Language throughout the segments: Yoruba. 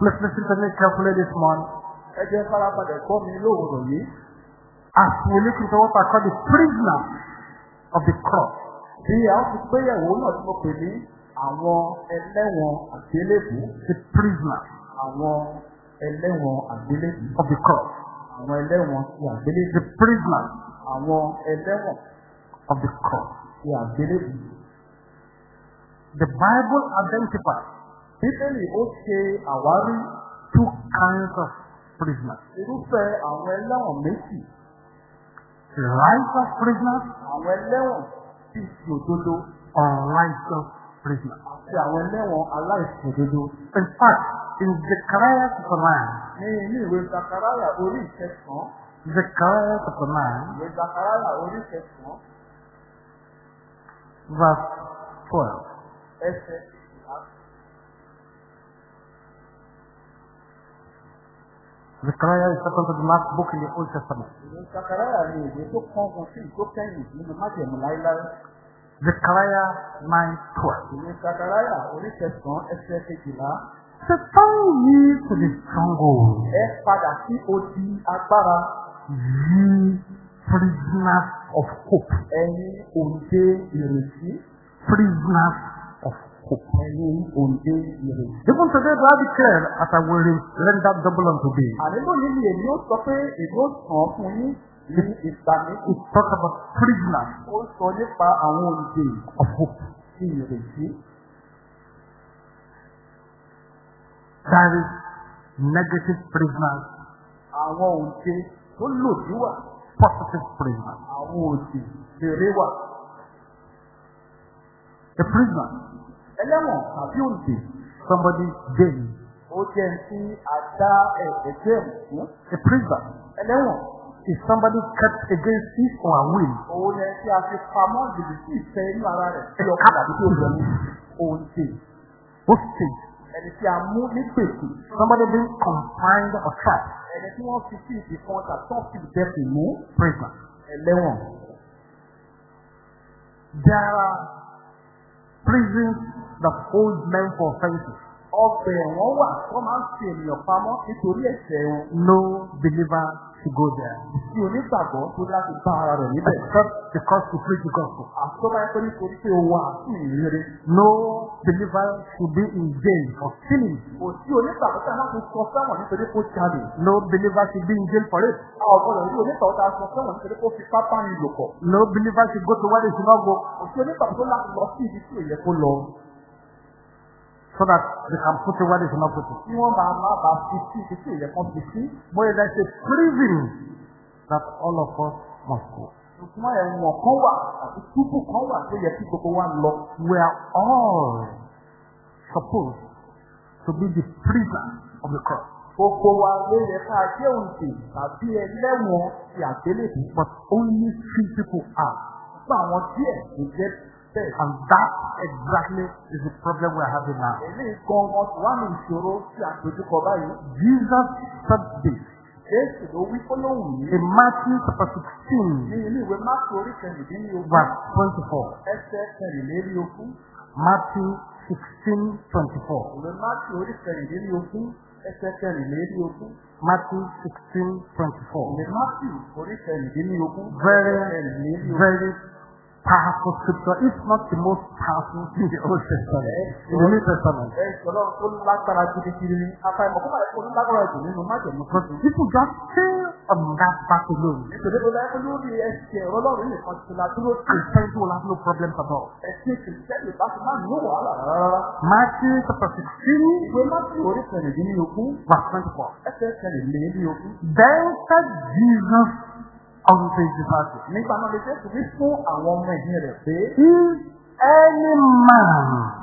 Please listen to me carefully this morning. ẹ jẹ́ farabalẹ̀ gbọ́ mi lóòrọ̀ yìí. As we look into what I call the prisoners of the cross. bí a ó fi gbéyàwó náà tí mo pè ní àwọn ẹlẹ́wọ̀n àgbélébù The prisoners àwọn ẹlẹ́wọ̀n àgbélébù of the cross. àwọn ẹlẹ́wọ̀n ti àgbélébù The prisoners àwọn ẹlẹ́wọ̀n of the cross. ti àgbélébù. The Bible identifies bíbélì ó ṣe àwárí two kinds of prisoners. irúfẹ́ àwọn ẹlẹ́wọ̀n méjì Righteous prisoners, àwọn ẹlẹ́wọ̀n tí ti òdodo unrighteous prisoners. àti àwọn ẹlẹ́wọ̀n aláìṣòdodo. In fact, in Zechariah 9, ní inú ìwé zakaraya orí ìkẹsàn-án Zechariah chapter 9, ìwé zakaraya orí ìkẹsàn-án verse 12. ẹsẹ̀ Zechariah is second to the last book in the Old Testament. zakaraya ni ìwé tó kángun sí tó kẹ́yìn nínú májẹ̀mú láíláí. Zechariah 9, 12. ìwé zakaraya orí ìkẹsàn-án ẹsẹ̀ kejìlá to the stronghold, ẹ padà sí odi agbára ye prisoners of hope. ẹ̀yin òǹdè ìrètí Prisoners of Even today, I declare as I will render double unto thee. àníbò yìí ni èmi ó sọ pé èmi ó sàn fún yín ní ìgbà méjì. It talks about prisoners ó sọ nípa àwọn òǹdè of hope. ti ìrètí. There is negative prisoners, àwọn òǹdè tó lòdì wà positive prisoners. àwọn òǹdè rere wà. A prisoner, ẹlẹ́wọ̀n tàbí òǹdè somebody gained. ó jẹ́ ẹni tí a dá ẹ̀ẹ́dẹ́gbẹ́ ẹ̀mù fún. A prisoner ẹlẹ́wọ̀n is somebody kept against his or her will. òun ẹni tí a fi pamọ́ jìbì sí ìfẹ́ inú ara rẹ̀ tí ọkọ̀ tàbí tí ó lọ ní òǹdè. Hostage, ẹni tí a mú ní gbèsè somebody being confined or trapped. ẹni tí wọ́n fi sí ìdí kan tàbí tó fi ìdẹ́kùn mú Prisoner. ẹlẹ́wọ̀n. There are prisons that hold men for offenses. ọgbà ẹ̀wọ̀n wà tó máa ń fi ènìyàn pamọ́ nítorí ẹ̀ṣẹ̀ wọn. No believer should go there. tí onígbàgbọ́ tó láti bá ara rẹ̀ níbẹ̀. Except because to preach the gospel. àtọ́bá ẹ̀kọ́ nítorí pé wà sí ìrere. No believer should be in jail for stealing. kò sí onígbàgbọ́ tá a láti sọ sẹ́wọ̀n nítorí kó jalè. No believer should be in jail for it. a ò gbọ́dọ̀ rí onígbàgbọ́ tá a sọ sẹ́wọ̀n nítorí kó fi pápá ní ìlòpọ̀. No believer should go to where they should not go kò sí onígbàgbọ́ tó láti lọ sí ibi tí. So that they can put it where they should not put it. tí wọ́n máa má bàa fi sí ibi tí ò yẹ kó fi sí. But there's a prison that all of us must go. ṣùgbọ́n ẹ̀wọ̀n kan wà tàbí túbù kan wà tó yẹ kí gbogbo wa lọ. We are all supposed to be the prisoner of the cross. But only few people are. fún àwọn díẹ̀ kò bẹ́ẹ̀. And that exactly is the problem we are having now. eléyìí gan wọn sì wá ní ìṣòro tí a dojúkọ báyìí. Jesus said this Jésù ló wí fọlọ́hùn yìí. in Matthew chapter 16, ní ilé ìwé máàkì orí kẹrìndínlógún verse 24. ẹsẹ̀ kẹrìnlélógún. Matthew 16, 24. ìwé máàkì orí kẹrìnlélógún ẹsẹ̀ kẹrìnlélógún. Matthew 16, 24. ìwé máàkì orí kẹrìnlélógún Very, very powerful scripture, if not the most powerful in the Old Testament, in the New Testament. people just stay on that back alone. sí. Christians will have no problems at all. Matthew chapter 16, ìwé máàkì orí kẹrìnlélógún verse 24. ẹsẹ̀ kẹrìnlélógún. Then said Jesus unto his disciples, nígbà náà lè jésù wí fún àwọn ọmọ ẹ̀yìn rẹ̀ pé If any man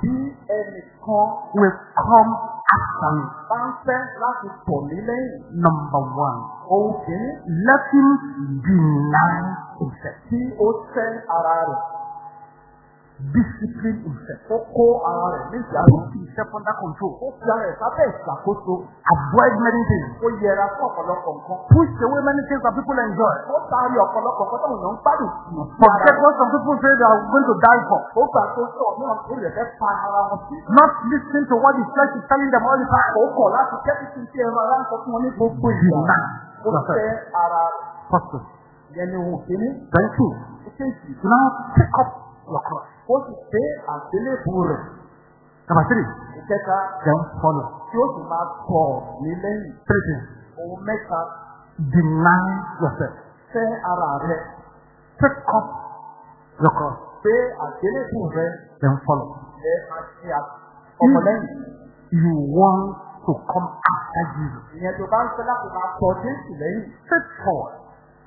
bí ẹnìkan will come after me, bá ń fẹ́ láti tọ̀ mí lẹ́yìn number one, ohun kìíní let him deny himself. tí ó tẹ́ ara rẹ̀ discipline himself. Ó kó ara rẹ̀ ní ìjánu. Put himself under control. Ó fi ara rẹ̀ sábẹ́ ìṣàkóso. Avoid many things. Ó yẹra fún ọ̀pọ̀lọpọ̀ nǹkan. Push away many things that people enjoy. Ó taari ọ̀pọ̀lọpọ̀ nǹkan èèyàn ń gbádùn. Forget what some people say they are going to die for. Ó gbà tó sọ náà ó lè fẹ́ pa ara wọn sí. Not listening to what the flesh is telling them all the time. Ó kọ̀ láti kẹ́kì sí ti ẹ̀rọ aláǹsọ fún wọn ní gbogbo ìgbà. Ó fẹ́ ara rẹ̀. Yẹn ni òun kìíní. Then two. Ìkejì. Now pick up cross. Ó sì gbé àgbélébù rẹ̀. Number three. Ìkẹta Then follow. tí ó sì máa tọ̀ ní lẹ́yìn. Things. Ohun mẹ́ta Deny yourself. fẹ́ ara rẹ̀. Pick up your cross. Gbé àgbélébù rẹ̀ Then follow. lẹ́ máa ṣe ọmọlẹ́yìn. You want to come after Jesus. Ìyẹn tó bá ń fẹ́ láti máa tọ̀ Jésù lẹ́yìn. Step forward.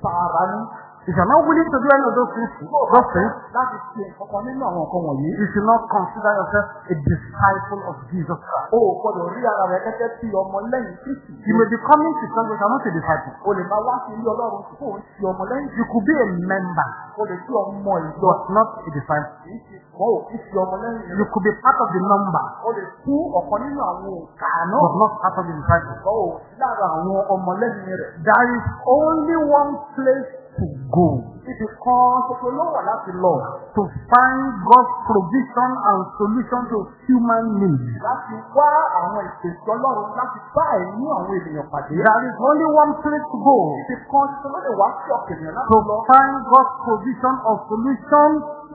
Tààrà ní. If you're not willing to do any of those things, those things, Láti ṣe nǹkan nínú àwọn nǹkan wọ̀nyí. you should not consider yourself a disciple of Jesus Christ. O gbọdọ̀ rí ara rẹ̀ gẹ́gẹ́ bí ọmọ lẹ́yìn Kristi. You may be coming to church, but you're not a disciple. O lè máa wá sí ilé Ọlọ́run tí kò ń ṣe ọmọ lẹ́yìn. You could be a member, O lè ṣe ọmọ ìjọ. but not a disciple. Kì í ṣe mọ́ ò kì í ṣe ọmọ lẹ́yìn You could be part of the number, O lè tú ọ̀kan nínú àwọn òǹkà náà. but not part of the disciple. Kọ́ ò sí lára àwọn ọmọ lẹ́yìn rẹ̀. There is only one place to go Ibi kan ṣoṣo ló wà láti lọ. to find God's provision and solution to human needs. Láti wá àwọn ìpèsè Ọlọ́run láti bá ẹ̀mí àwọn ènìyàn pàdé. There is only one place to go Ibi kan ṣoṣo ló lè wá sí ọ̀kẹ́ ènìyàn láti to find God's provision or solution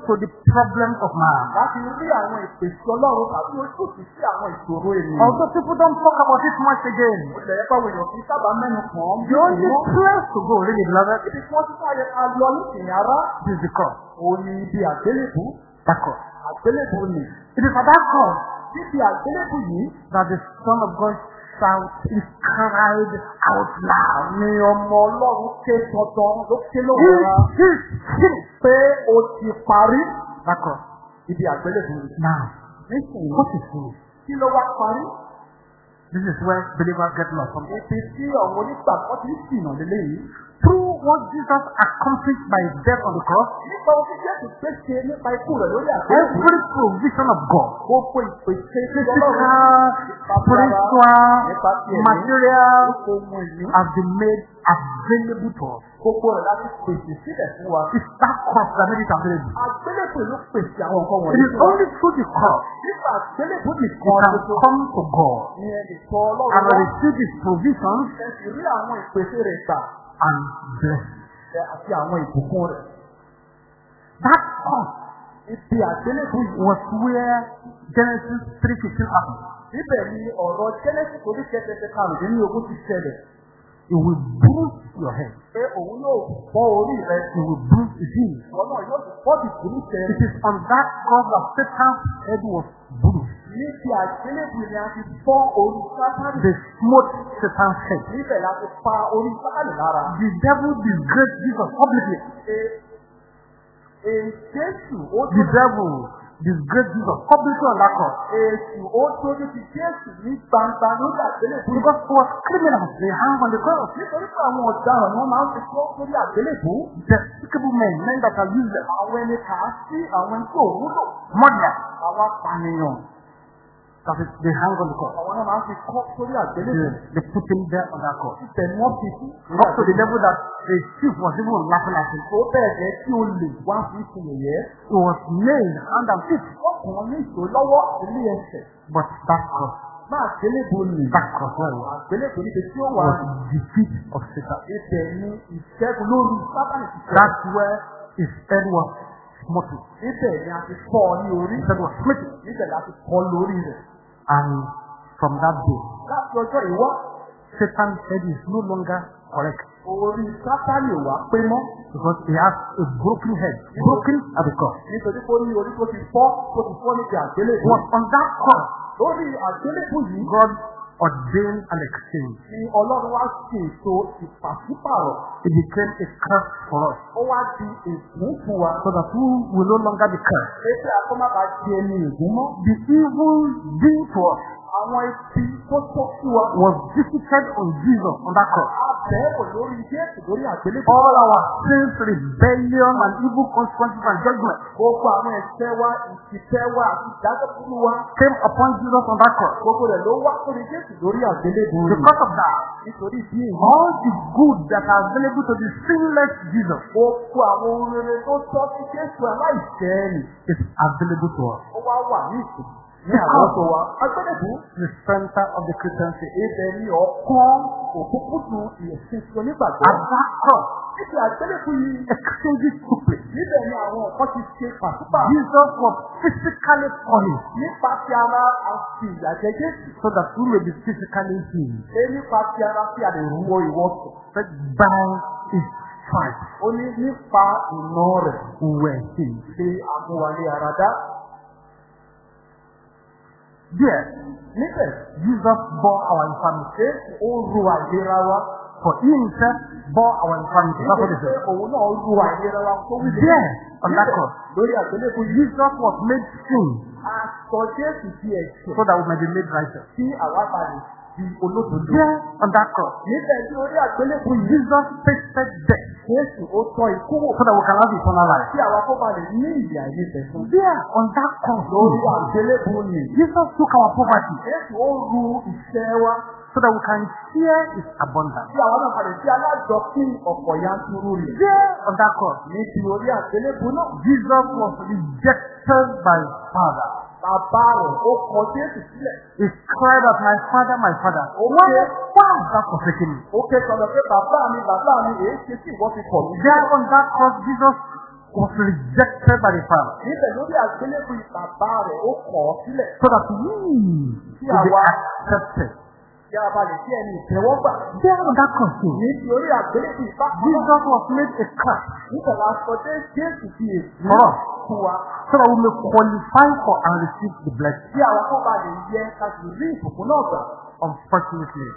to the problems of man. Láti rí àwọn ìpèsè Ọlọ́run tàbí ojútùú sí àwọn ìṣòro ènìyàn. Although people don't talk about it much again, Ó lè yẹ káwọn èèyàn kì í sábà mẹ́nu kàn the only place to go, really, beloved, Ibi tí wọ́n ti fún ayẹyẹ lọ nísìnyí ara. is the cross. Òun ni ibi àgbélébù. That cross. Àgbélébù ni. It is at that cross Níbi àgbélébù yìí that the Son of God shouted, he cried out loud. ni ọmọ Ọlọ́run ké dandan ló ké lóhùn ra. It is finished. Pé o ti parí. Cross. Ibi àgbélébù ni. Now, Nísìnyí. what is finished? Kí ló wá parí? This is where believers get lost. Ibi tí àwọn onígbàgbọ́ ti ń sìnà lélẹ́yìí. What Jesus accomplished by his death on the cross, Nípa ohun tí Jésù pèsè nípa ikú rẹ̀ lórí àgbélébù. every provision of God, Gbogbo ìpèsè tí physical, spiritual, material, have been made available to us. Gbogbo rẹ̀ láti pèsè sílẹ̀ fún wa. It's that cross that made it available. Àgbélébù ló pèsè àwọn nǹkan It wọ̀nyí is fún wa. only through the cross Nípa àgbélébù nìkan come to God and receive his provisions Ẹ sì rí àwọn ìpèsè rẹ̀ gbà and bless. ẹ àti àwọn ìbùkún rẹ̀. That cross Ibi àgbélébù was where Genesis 3.15 happened. Níbẹ̀ ni ọ̀rọ̀ Genesis orí kẹtẹtẹ karùndínlógún ti ṣẹlẹ̀. It will bruise your head. Pé òun yóò fọ́ orí rẹ̀. It will bruise his heel. Ìwọ náà yóò fọ́ bìkúrú tẹ. It is on that cross that Satan's head was bruised. Níbi àgbélébù ni a ti fọ́ orí sátánì. They smote Satan's head. Níbẹ̀ la ti pa orí sátánì lára. The devil disgraced Jesus publicly. Èjésù ó The devil disgraced Jesus publicly on that cross. Èsù ó tójú ti Jésù ní gbangba lórí àgbélébù. Because it was criminals. They hung on the cross. Nítorí pé àwọn ọ̀daràn ni wọ́n máa ń fi tó lórí àgbélébù. Despicable men, men that are useless, Àwọn ẹni kà á sí àwọn ẹni tó wúlò. murderers. Àwọn apànìyàn. That is, they hang on the cross. Àwọn náà máa ń fi kọ́ sórí They, àgbélébù. they put him there on that cross. Ibẹ̀ ni wọ́n fi sí. Up to the level that a chief was even laughing at him. Tó bẹ́ẹ̀ jẹ́ tí o lè wá fi ṣe yẹ̀yẹ́. He was nailed hand and feet. Án ní ìṣó lọ́wọ́ ilé ẹsẹ̀. But that cross, Máa àgbélébù ni. that cross where he was, Àgbélébù níbi tí ó wà. was defeat of Satan. Ibẹ̀ ni ìṣẹ́gun lórí ti ṣẹlẹ̀. That's where his head was smote. Níbẹ̀ ni a ti fọ́ ọ ní orí. His head was smitten. Níbẹ̀ la ti kọ́ lórí rẹ̀. And from that day, Láti ọjọ́ ìwọ́, Satan's head is no longer correct. orí sátánì wá pé mọ́. Because he has a broken head. Broken at the cross. Nítorí pé ó ní orí tó ti fọ́ tó ti fọ́ níbi àgbélébù. was on that cross Lórí àgbélébù yìí God ordained an exchange. ni Ọlọ́run wá ṣe ètò ìpàsípàrọ̀. It became a curse for us. Ó wá di ègún fún wa. So that we will no longer be cursed. Ètò àkọ́mọ́ba di ẹni ègún mọ́. The evil due to us Àwọn ibi tó tó sí wa. was visited on Jesus on that cross. Bẹ̀rù lórí Jésù lórí àgbélébùú. All our sins, rebellion, and evil consequences and judgment Gbogbo àwọn ẹ̀ṣẹ̀ wa, ìṣìṣẹ́ wa ìdájọ́ fún wa. came upon Jesus on that cross. Gbogbo rẹ̀ ló wá sórí Jésù lórí àgbélébùú. Because of that, Nítorí bí èyí. all the good that are available to the sinless Jesus Gbogbo àwọn rere tó tọ́ sí Jésù aláìṣẹ̀ ni. is available to us. Ó wá wà ní ìsìn. Ní àlọ́tọ̀ wa. Agbélébùú. The center of the Christian faith. Ibẹ̀ ni ọ̀kan òkúkúdù ìyẹ̀sìn onígbàgbọ́. Cross, Níbi àgbélébùú yìí. exchanges took place. Níbẹ̀ ni àwọn ọ̀kan ti ṣe pàṣípàá. Jesus was physically punished Nípa ti ara àti ìyàjẹ́ Jésù. so that we may be physically healed. Ṣé nípa ti ara tí a lè rúwọ ìwọ́sùn? But by his stripes Ó ní nípa ìná rẹ̀ were healed. ṣe àmúwalé ara dá. There, Níbẹ̀, Jesus bore our infirmity. Jésù ó ru àìlera wa. For he himself bore our infirmity. That's what he Nítorí pé said. òun náà ru àìlera wa tó wí There, on that cross, Lórí àgbélébùú yìí, Jesus was made sin Jésù di ẹ̀ṣẹ̀ so that we may be made righteous. tí àwa bá lè di olódodo. There, on that cross, Níbẹ̀ tí orí àgbélébùú yìí, Jesus tasted death Jésù ó tọ́ ikú wò. so that we can have eternal life. Tí àwa kó ba lè ní ìyà yìí tẹ̀sán. There, on that cross, Lórí àgbélébùú ni. Jesus took our poverty Jésù ó ru ìṣẹ́ wa. so that we can share his abundance. Tí àwa náà padà sí alájọpín ọ̀pọ̀ yanturu rẹ̀. There, on that cross, Ní ti orí àgbélébùú náà. Jesus was rejected by his Father. Bàbá rẹ̀ ó kọ Jésù sílẹ̀. He cried out, My Father, my Father, Okay. why, why have thou forsaken me? Ó ké sọ̀rọ̀ pé bàbá mi bàbá mi èé ṣe tí ìwọ fi kọ̀ mí. There on that cross, Jesus was rejected by the Father Níbẹ̀ lórí àgbélébùú bàbá rẹ̀ ó kọ̀ ọ́ sílẹ̀. so that we could be accepted. Kí a bá lè sí ẹni ìtẹ́wọ́gbà. There on that cross, too, ti orí náà. Jesus was made a curse Níbẹ̀ la sọ dé Jésù fi èsì for us fún wa. so that we may qualify for and receive the blessing. Tí àwọn kan bá lè yẹ ká sì rí ìbùkún náà gbà. Unfortunately,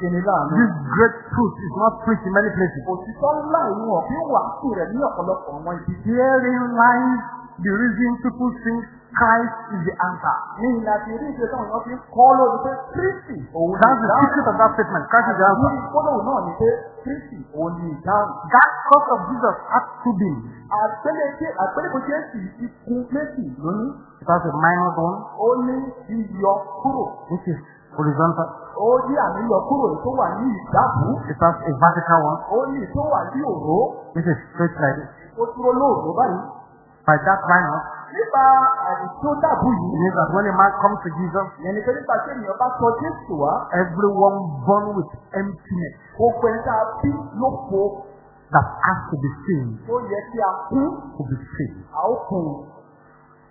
this great truth is not preached in many places. Òtítọ́ ńlá ìwọ̀n ọ̀fin wàásù rẹ̀ ní ọ̀pọ̀lọpọ̀ àwọn ibi. Herein lies the reason people think Christ is the answer. Ní ìlà tí rí ìṣe táwọn èèyàn fi ń kọ́ lórí pé Kristi That's the secret of that statement. Christ is the answer. Àti gbólóhùn náà ni pé Kristi òun ni ìdáhùn. That cross of Jesus had two beams. Àgbélébé àgbélébé Jésù ikú méjì lónìí. It has a minor one, Ó ní yíyọ kúrò. which is horizontal. Ó ní àmì yọ kúrò tó wà ní ìdábù. It has a vertical one, Ó ní tó wà ní òró. which is straight like this. Ó dúró lóòró báyìí. By that minor, Nípa àyè tó dàbù it yìí. means that when a man comes to Jesus, Ìyẹn ni pé nígbà tí ènìyàn bá sọ Jésù wá. everyone born with emptiness Gbogbo ẹni tá a bí ló fo that has to be saved tó yẹ kí a kún. will be saved. A ó kún.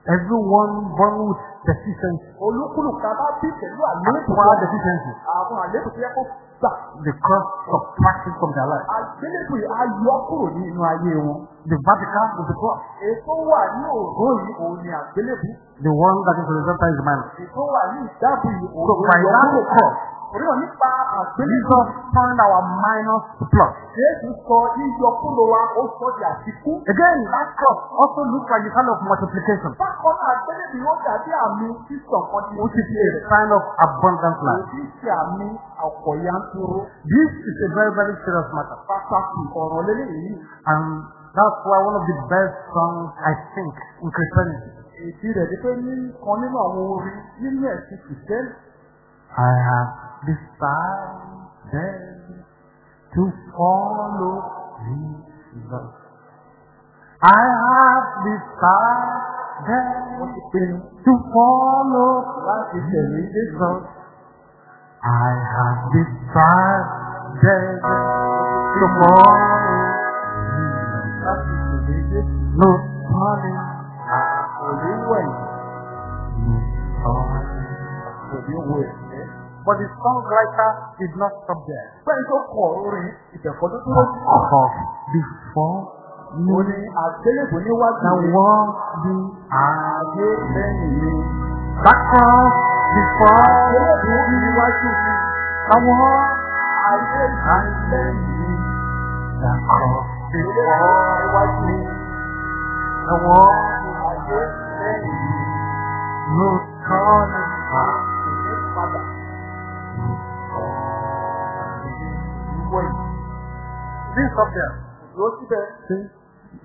Everyone born with deficiency, Olúkúlùkà bá bí pẹ̀lú àléébù. actual deficiency, Àwọn àléébù tó yẹ kó gbà. the cross subtracted from their life. Àgbélébù yìí á yọ kúrò ní inú ayé wọn. The vertical is the cross. Èso wà ní òró yìí òun ni àgbélébù. The one that is horizontal is the minor. Èso wà ní ìdábù yìí òun So ni by yọ that kúrò. cross, Orí ọ̀ nípa àgbélébù. Jesus turned our minus to plus. Jésù sọ yíyọ kúrò wa ó sọ di àfikún. Again, that cross also looks like the sign of multiplication, Bákan náà àgbélébù yóò dàbí àmì sísọ̀ kan tí ó which ti a sign of abundant life. Èyí ṣe àmì ọ̀pọ̀ yanturu. This is a very, very serious matter. Pàtàkì ọ̀rọ̀ lélẹ́yìí. And that's why one of the best songs, I think, in Christianity, Èdè rẹ̀ ni pé ní kan nínú àwọn orin nínú ẹ̀sìn kìtẹ́lì. I have decided to follow Jesus. I have decided Wọ́n ti pinnu to follow láti tẹ̀lé Jésù. Jesus. I have decided to follow Jesus. Láti tẹ̀lé Jésù. No turning, Kò ní wẹ̀yìn, no turning. kò ní wo ẹ̀sẹ̀. But the songwriter did not stop there. Pẹ́ẹ́n tó kọ orin ìbẹ̀kọ́ tó dúró. Because before Mo ní àgbélébùú níwájú mi. world be Àgbé lẹ́yìn mi. cross before Àgbélébùú níwájú mi. the world Àgbé lẹ́yìn mi. cross before Níwájú mi. the world Àgbé lẹ́yìn mi. no turning back. Ìní padà. Ìwọ Please stop there. Dúró síbẹ̀.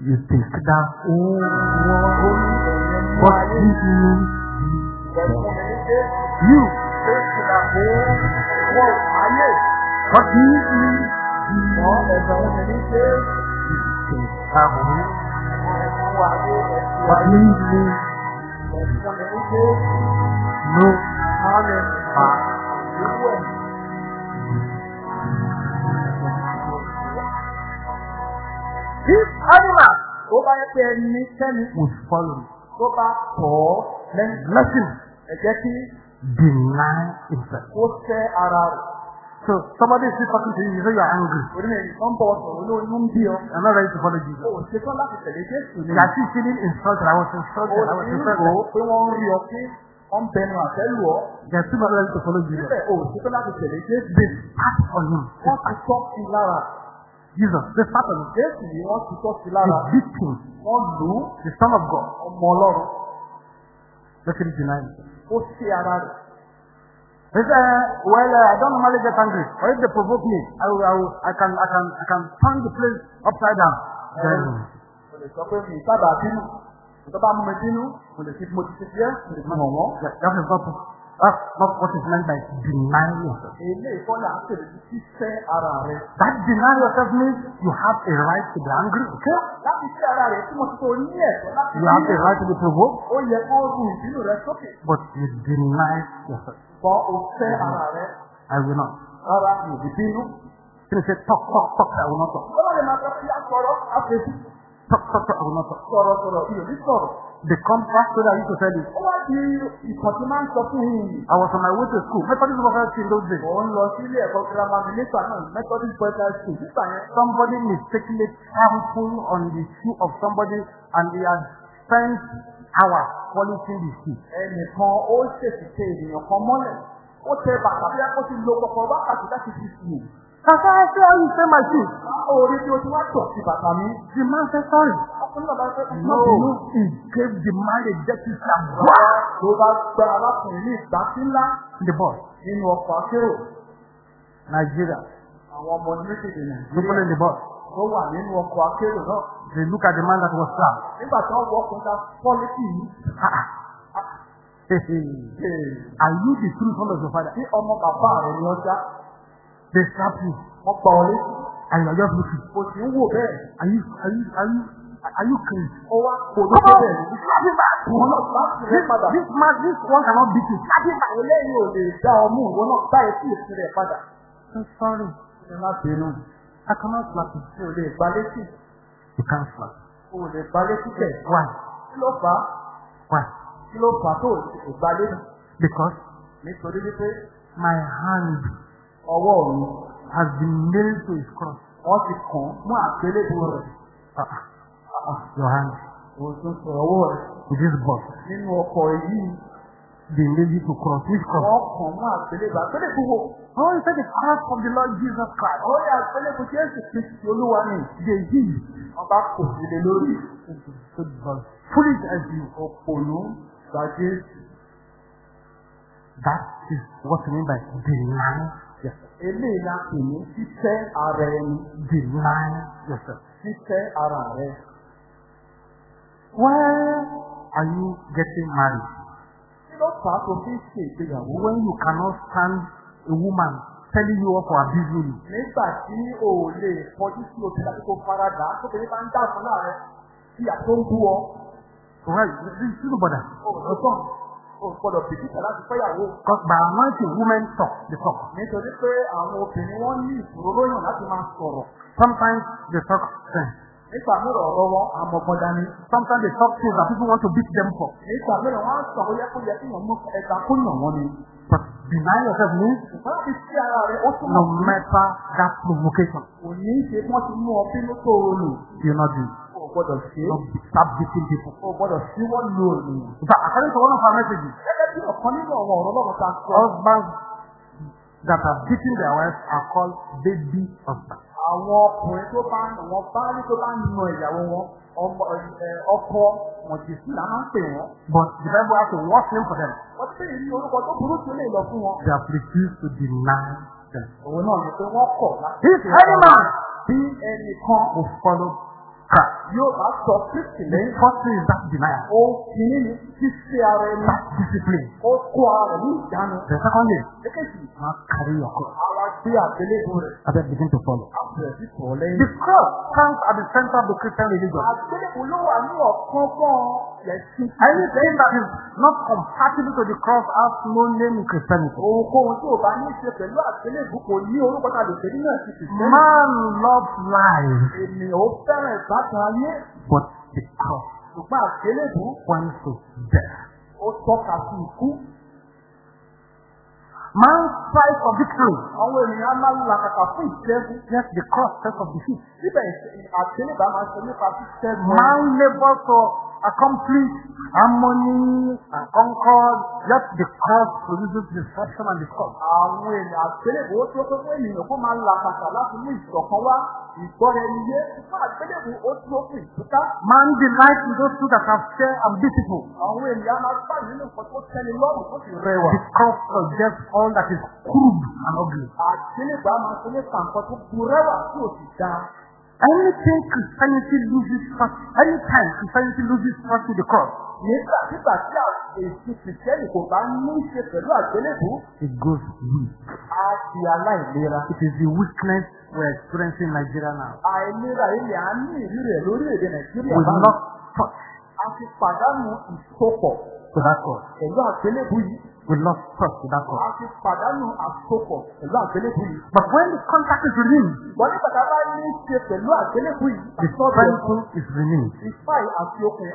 You think that oh, Ẹ̀yin what is you? You, ṣé ìlà mú wọ́n ayé. what is you? Mọ ẹ̀fún mi ní pé Ah, ẹ̀fún ayé ẹ̀fún What is you? No, àmì animal Tó bá yẹ pé ẹni kẹ́ni will follow tó bá tọ̀ ọ́ lẹ́yìn Listen, ẹ jẹ́ kí deny himself. ó tẹ́ ara rẹ̀. So somebody is talking to you, you say you are angry. I'm not ready to follow Jesus. O ò ṣetán láti tẹ̀lé Jésù ni. You are still feeling insulted. I was insulted. I was insulted. wọ́n bẹnu àtẹ́lù ọ́. Are still not ready to follow Jesus. Síbẹ̀ o ò ṣetán láti tẹ̀lé Jésù. They spat on him. Wọ́n ti tọ́ sí lára. Jesus, on him. Jésù yìí wọ́n ti tọ́ sí lára. beat him. Wọ́n lù ú The Son of God. ọmọ Ọlọ́run. Him deny himself. Ó ṣe ara rẹ̀. He said, well, uh, I don't normally get angry. Or if they provoke me, I will, I will, I can, I can, I can turn the place upside down. Then, Mo lè sọ pé mi ì sábà bínú. Mo bá mú mi bínú. Mo lè fi mo ti ṣe jẹ́. Mo lè fi hàn wọ́n. that, that is not, that's not what is meant by denying yourself. That deny yourself means you have a right to be angry, okay? You have a right to be provoked, but you deny yourself. I will not. Can you say, talk, talk, talk, I will not talk. Talk, talk, talk, I will not talk. Contrast that I used to tell you, Ó wá di ìkàn tí máa ń sọ fún yìí. I was on my way to school. Methodist Boys in those days. Mò ń lọ sí ilé ẹ̀kọ́ girama mi nígbà náà Methodist High School nígbà yẹn. Somebody mistakenly trampled on the shoe of somebody and they had spent hours polishing the shoe. Ẹnìkan ó ṣèṣì tẹ ènìyàn kan mọ́lẹ̀. Ó tẹ bàtà bí ti lo pọpọ wákàtí láti fi sùn. Why I say, how you say my shoe? Orí tí o ti wá tọ̀ sí bàtà mi. The man said, sorry. No, he gave the man a dirty slap. Ló bá gba arákùnrin ní ìgbà tí ńlá The boy, nínú ọkọ̀ akérò. Nigeria, Àwọn ọmọ people Nàìjíríà in the bus, tó wà nínú ọkọ̀ akérò náà. they look at the man that was slapped. Nígbà tí wọ́n wọ ọkùnrin ta pọ́lítì yìí. Are you the true son of your father? Tí ọmọ bàbá rẹ̀ ni ọjà, They slap you wọ́n gba ọ létí. and you are just looking. Kò sí ń wò bẹ́ẹ̀. Are you, are you, are you, are you crazy? Ó wá kò ní bẹ́ẹ̀ ni. slap him back. Láti rẹ̀ padà. this man, this one cannot beat you. Slap him back. Eléyìí ò lè dá ọmú ìwọ náà báyìí sí èsì rẹ̀ padà. I'm sorry. Ṣé má bínú? I cannot slap you. Ṣé o lè gba létí? You can't slap. O lè gba létí tẹ̀. Why? Kí ló fà? Why? Kí ló fà á tó o gba létí? Because Nítorí wípé my hand ọwọ́ mi has been nailed to his cross. wọ́n ti kàn án mú àgbélébùú rẹ̀. Uh, your hand tún sọ ọwọ́ rẹ̀. with this box. Nínú ọkọ̀ yìí, They you to cross. Which cross? wọ́n kàn án mú àgbélébùú. Àgbélébùú wo? Oh, you said the cross of the Lord Jesus Christ. Ó yà àgbélébùú Jésù Kristi Olúwa ni. They did. Bá kò sí lé lórí. Foolish as you. Òpònú gba Jésù. That is what you mean by denying yourself. Eléyìí la pè ní títẹ́ ara ẹni. Denying yourself. Títẹ́ ara rẹ̀. Where are you getting married? Kí ló fà á tó fi ń ṣe ìgbéyàwó? When you cannot stand a woman telling you off for abusing you. Nígbà tí o lè kọjú sí obìnrin láti kó faradà, tóbi bá ń dà fún láàrẹ, tí ìyà tó ń bú ọ, why? Ò lọ́tọ̀, o ò gbọ́dọ̀ bìkítà láti fẹ́yàwó. Because by anointing, women talk. They talk. Nítorí pé àwọn obìnrin wọ́n ní ìfòróró yàn láti máa sọ̀rọ̀. Sometimes they talk sense. Nígbà mìíràn ọ̀rọ̀ wọn àmọ̀gbọ́n dání. Sometimes they talk things that people want to beat them for. Nígbà mìíràn wọ́n sọ ó yẹ kó yẹ kí wọ́n mú ẹ̀ka kó yàn wọ́n ni. But deny yourself means Ṣùgbọ́n láti sí ara rẹ̀ ó no matter that provocation, kò ní í ṣe kí wọ́n ti mú ọ bínú tó o lò. O gbọ́dọ̀ ṣe é. Don't stop beating people. O gbọ́dọ̀ sí wọ́n ènìyàn. In fact, according to one of our messages, Gẹ́gẹ́ bí ọ̀kan nínú àwọn ọ̀rọ̀ lọ́wọ́ ta sọ. husbands that are beating their wives are called baby husbands. Àwọn ọkùnrin tó bá àwọn báálí tó bá ń na ìyàwó wọn ọkọ ti sí là máa ń pè wọ́n. But the Bible has a worse name for them. Wọ́n ti bẹ̀rẹ̀ ní orúkọ tó burú tó lè lọ fún wọn. They have refused to deny them. Òun náà ni pé wọ́n kọ̀ láti ara animal wọn. bí ẹnìkan will follow Christ. Yóò bá sọ Kristi The lẹ́yìn. first thing is that denial, Ó kìíní ni ṣíṣe ara ẹni. that discipline. Ó kó ara rẹ̀ ní ìjánu. The second thing, Èkejì, carry your cross. àwa gbé àgbélébùú rẹ̀. Then begin to follow. Àbẹ̀rẹ̀ sí tọ̀ lẹ́yìn. The cross stands at the center of the Christian religion. Àgbélébùú ló wà ní ọ̀kan ẹ̀sìn. Anything that is not compatible to the cross has no name in Christianity. Ohunkóhun tí ò bá ní ṣe pẹ̀lú àgbélébùú kò ní orúkọ a lè pè nínú ẹ̀sìn kìrìsìtẹ́nì. Man loves life, Ènìyàn ó fẹ́ràn ìbátan ayé. But the cross points to death. ó tọ́ka sí ikú. Man strives for victory. Yes, the cross says of defeat. Man labors to accomplish harmony and concord, yet the cross produces destruction and discord. Àwọn ènìyàn àgbélébùú ó tó tó fún ènìyàn kó máa ń làkàkà láti mú ìṣọ̀kan wá ìgbọ́ra ẹni yé. Ṣùgbọ́n àgbélébùú ó tó fún ìtúká. Man delights in those things that are fair and beautiful. Àwọn ènìyàn máa gbà nínú nǹkan tó tẹ́ni lọ́rùn tó sì rẹwà. The cross suggests all that is crude and ugly. Àgbélébàá máa sọ nípa nǹkan tó bu rẹwà tí ò sì dáa. Anything Christianity loses first, anytime Christianity loses first to the cross, Nígbà nígbà tí èsì kìrìsìtẹ́nì kò bá ní í ṣe pẹ̀lú àgbélébùú, it goes weak. á di aláìlera. It is the weakness we're experiencing in Nigeria now. Àìlera ilẹ̀ á ní ìrírí ẹ̀ lórílẹ̀-èdè Nàìjíríà We báyìí. lost touch A ti pàdánù ìsopọ̀ to that cross. pẹ̀lú àgbélébùú yìí. We lost touch to that A cross. ti pàdánù àsopọ̀ pẹ̀lú àgbélébùú yìí. But when the contact is renewed, Wọ́n nígbà tá a bá ní í ṣe pẹ̀lú àgbélébùú yìí. the strength is renewed. Ìfáì àti okùn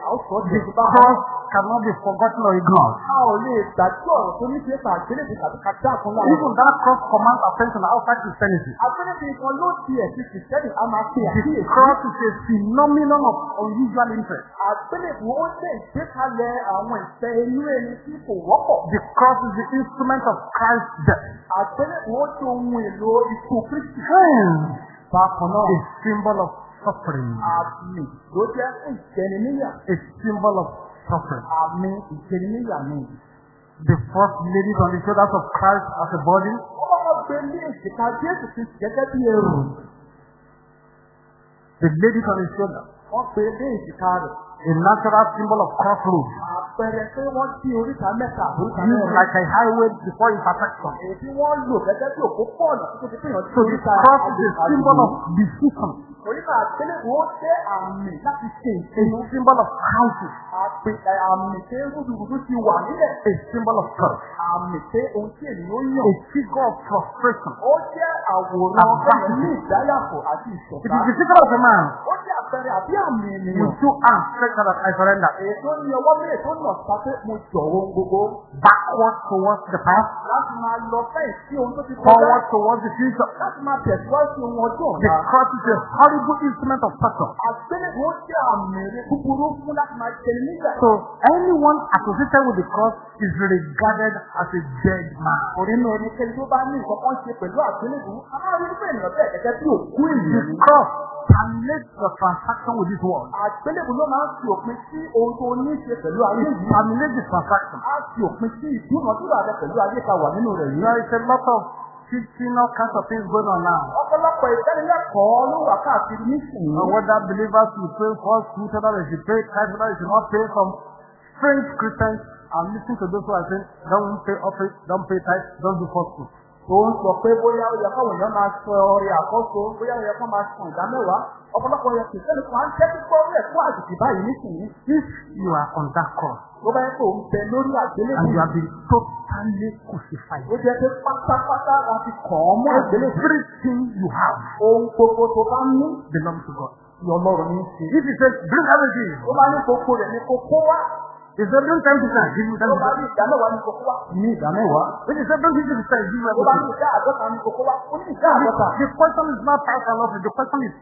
The ti bá wọn. cross cannot be forgotten or ignored. A ò lè gbàgbé ọ̀rọ̀ tó ní ṣe pa àgbélébùú tàbí ká dá fún láàárín. Even that cross commands attention outside Christianity. Àgbélébùú kan ló ti ẹ̀sìn máa The cross is a phenomenon of unusual interest. Àgbélébùú ó lè gbékalẹ̀ àwọn ìfẹ́ inú ẹni tí kò wọ́pọ̀. The cross is the instrument of Christ's death. Àgbélébùú ó ti ohun èlò ikú Kristi. Hence, Bákan náà, a symbol of suffering. àmì ló jẹ́ ìjẹniníyà. A symbol of suffering. Àmì ìjẹniníyà ni. The first laid on the shoulders of Christ as a body. Wọ́n kọ́kọ́ gbé ní èjìká Jésù Kristi gẹ́gẹ́ bí ẹrù. They laid it on his shoulders. Wọ́n gbé ní rẹ̀. A natural symbol of crossroads. Àpẹẹrẹ pé wọ́n dí oríta mẹ́ta oríta Used mẹ́rin. like a highway before intersection. Èyí wọ́n lò gẹ́gẹ́ bí òpópó-ọ̀nà tó ti pèèyàn sí So the oríta cross is a symbol of decision. Oríta àgbélébùú ó jẹ́ àmì láti ṣe A ìṣẹ́nu. symbol of crisis. Àpè àmì pé rúdurùdu ti wà nílẹ̀. A symbol of curse. Àmì pé ohun tí ènìyàn A yàn. figure of frustration. Ó jẹ́ àwòrán ọ̀gbẹ́ni ní ìdáyàfò àti It is the figure of a man Ó jẹ́ àpẹẹrẹ àbí àmì with ènìyàn. two hands stretched out I surrender. Tó ní ọwọ́ méjì nà sápé mo ohun gbogbo. Backward towards the past. Láti máa lọ fẹ́ sí ohun tó ti Forward towards the future. Láti máa tẹ̀síwájú sí ohun ọjọ́ The ọ̀la. cross is a horrible instrument of torture. Àgbélébùú ó jẹ́ àmì rẹ̀ búburú fún láti máa jẹ nígbà. So anyone associated with the cross is regarded as a dead man. Onínú ẹnikẹ́ni tó bá ní nǹkan kan ṣe pẹ̀lú àgbélébùú, a máa rí pé ènìyàn bẹ́ẹ̀ gẹ́gẹ́ bí òkú The ènìyàn cross terminates the transaction with this world. Àgbélébùú ló máa ń fi òpin sí ohun tó ní ṣe pẹ̀lú ayé Terminates the transaction. Á fi òpin sí ìdúnàdúrà rẹ pẹ̀lú ayé ta wà nínú rẹ̀ yìí. There is a lot of teaching, all kinds of things going on now. Ọ̀pọ̀lọpọ̀ ìdánilẹ́kọ̀ọ́ ló wà káàkiri nísìnyí. On whether believers will pay first fruit, whether they should pay tithe, whether they should not pay. Some strange Christians are listening to those who are saying, don't pay offering, don't pay tithe, don't do first fruit. Tó ń sọ pé bóyá ó yẹ káwọn èèyàn máa sọ ọrẹ àkọ́so, bóyá ó yẹ kó máa san ìdá mẹ́wàá. Ọ̀pọ̀lọpọ̀ yẹ í sẹ́ni kan á ń tẹ́tí gbọ́ rẹ̀ fún àjèjì báyìí nísìnyí. If you are on that cross Tó bá yẹ kó ń bẹ lórí and àgbélébùú. you have been totally crucified, Ó jẹ́ pé pátápátá la fi kàn án mọ́ àgbélébùú. everything you have Ohun gbogbo tó bá ní belongs to God. ni Ọlọ́run ní í ṣe. If he says, bring everything, Ó máa ní gbogbo rẹ̀ ní kókó wá. He said, bring 10%, give me Tó bá 10%. ní ìdá mẹ́wàá ní kókó wá. Ní ìdá mẹ́wàá. If he said, bring 50%, give me Tó bá ní ìdá àádọ́ta ní kókó wá. Ó ní ìdá àádọ́ta. The question is not price and offering. The question is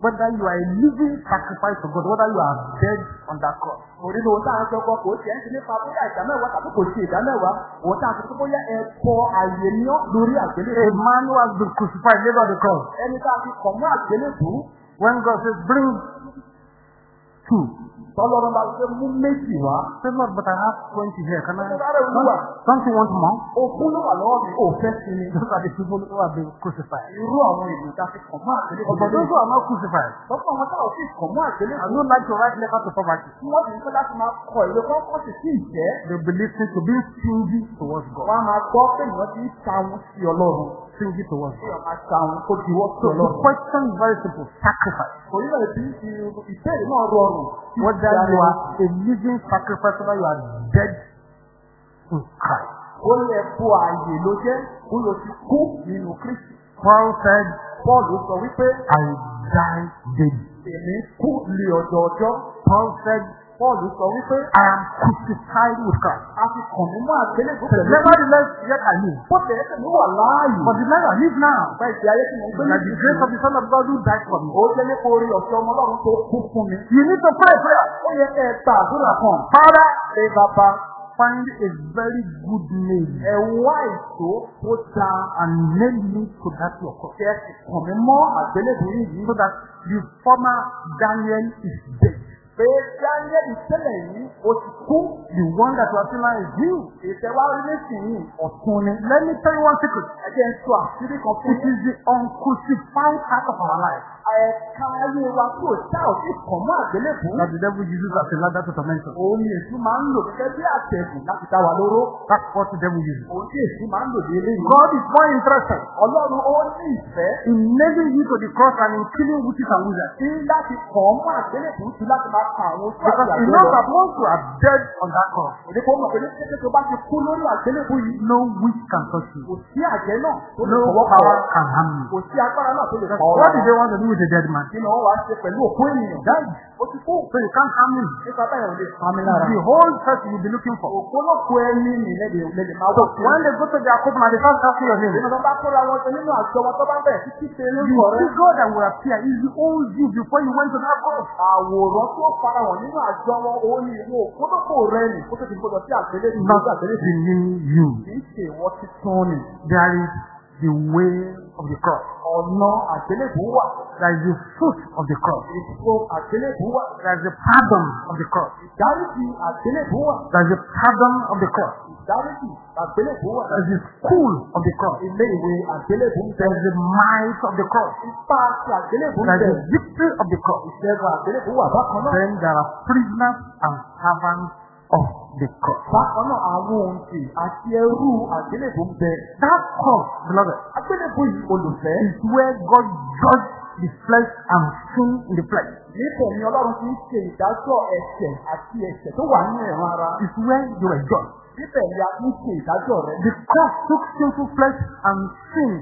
whether you are a living sacrifice to God, whether you are dead on that cross. Orí lóhun tá à ń sọ pé kò tiẹ̀ ń ṣe nípa bóyá ìdá mẹ́wàá tàbí kò ṣe ìdá mẹ́wàá. Òun tá à ń sọ pé bóyá ẹ̀kọ́ àyè ní ọ́ lórí A àgbélébùú. man who has been crucified on the cross. Ẹni tá a fi kàn mọ́ àgbélébùú. When God says, bring two, tọ́lọ́run bá ṣe mú méjì wá. Say, Lord, but I have 20 here. Can I? Don't you want more? Ogún ló wà lọ́wọ́ mi. Ó fẹ́ sí ni. Those are the people who have been crucified. Irú àwọn èlò tá a fi kàn mọ́. But for those who are not crucified, Lọ́pọ̀ àwọn táwọn sì kàn mọ́. I don't like to write letter to poverty. Wọ́n sì ń fẹ́ láti máa kọ ìwé kọ́kọ́ sí sí ìjẹ́. Be listening to being stingy towards God. Wọ́n á máa gbọ́ pé ìwọ́n ti ń ta wọn sí Ọlọ́run. Stingy towards God. wọ́n máa ta wọn kó sí So the Ọlọ́run. question is very simple. Sacrifice. Torí náà ti ìbéèrè náà rọrùn. Whether you are a living sacrifice, whether you are dead in Christ. Ó lè bo ààyè ló jẹ́ ó lọ ti kú nínú Kristi. Paul said, Pọ́ọ̀lù sọ wípé I die daily. èmi kú lé ọjọ́ ọjọ́. Paul said, Pọ́ọ̀lù sọ wípé I am crucified with Christ. a fi kàn mí mọ́ àgbélébùú So pẹ̀lú. nevertheless, yet I live. Bó tẹ̀ ẹ́ tẹ̀mí wà láàyè. But the life I live now, Ọ̀pá ìgbé ayé tí mo ń gbé by the grace of the Son of God who died for me. Ó jẹ́ nípa orí ọ̀fẹ́ ọmọ ọlọ́run tó kú fún mi. You need to pray prayer. Ó yẹ kẹ́ ẹ ta àdúrà kan. Father, Ṣé bàbá find a very good name ẹ wá èso tó da and nail me to that your ẹ mí mọ́ àgbélébùú yìí. So that the former Daniel is dead. Daniel ìṣẹ̀lẹ̀ yìí kú. The one that was still alive is you. Ìtẹ̀wá nísìnyí ọ̀tún ni. Let me tell you one secret. Ẹ jẹ́ ń sọ àṣírí kan fún It is the uncrucified part of our life ẹ̀ka ayé wa tí ò tá ò sí kàn mọ́ àgbélébùú. that the devil uses as a ladder to torment us. Ni èṣù máa ń lò gẹ́gẹ́ bí àtẹ̀gùn láti dá wa lóró. That's what the devil uses. Òun tí èṣù máa ń lò ní eléyìí. God is more interested Ọlọ́run ó ní ìfẹ́ in nailing you to the cross and in killing witches and wizards. sí láti kàn mọ́ àgbélébùú sí láti máa Because àgbélébùú. knows that once you are dead on that cross, Òní kò mọ̀ pé ní kété tó bá ti kú lórí àgbélébùú yìí. no witch can touch you. Kò sí àjẹ́ náà tó lè No fọwọ́ pa power can harm you. Kò sí agbára náà tó lè pa ọ́. What did they want to do with a dead man? Kí ni wọ́n wá ṣe pẹ̀lú òkú ènìyàn? Ti kú. So you can't harm him. Nípa lè lára. The whole church will be looking for. Ògbólógbò ẹni ni lẹ́dẹ̀ lẹ́dẹ̀ máa wọ̀ sí. When they go to their covenant, they start asking your name. Ìgbìmọ̀ tó bá kóra wọn jẹ nínú àjọ wọn tó bá bẹ̀rẹ̀ sí kíkẹ́ The lórúkọ rẹ̀. figure that will appear is the old you before you went to that cross. Àwòrán tó fara hàn nínú àjọ wọn òun ni ìwọ ògbólógbò rẹ̀ nì kó tó ti gbọdọ̀ sí ní Not the new you. kì í ṣe ìwọ títún ni. There is the way of the cross. Ọ̀nà àgbélébù wà. There is the fruit of the cross. Èso àgbélébù wà. There is the pardon of the cross. Ìdáríjì àgbélébù wà. There is the pardon of the cross. Ìdáríjì àgbélébù wà. There is the school of the cross. Ilé ìwé àgbélébù ń bẹ. There is the might of the cross. Ipá ti àgbélébù ń There is the victory of the cross. Ìṣẹ́gun àgbélébù wà bákan náà. Then there are prisoners and servants of the cross. Bákan náà àwọn òǹtì àti ẹrú àgbélébù ń bẹ. That cross, beloved, Àgbélébù yìí olùfẹ́. is where God judged the flesh and sin in the flesh. Níbẹ̀ ni Ọlọ́run ti ń ṣe ìdájọ́ ẹ̀ṣẹ̀ àti ẹ̀ṣẹ̀ tó wà nínú ẹ̀rọ ara. It's where you were judged. Níbẹ̀ ni a ti ń ṣe ìdájọ́ rẹ̀. The cross took sinful flesh and sin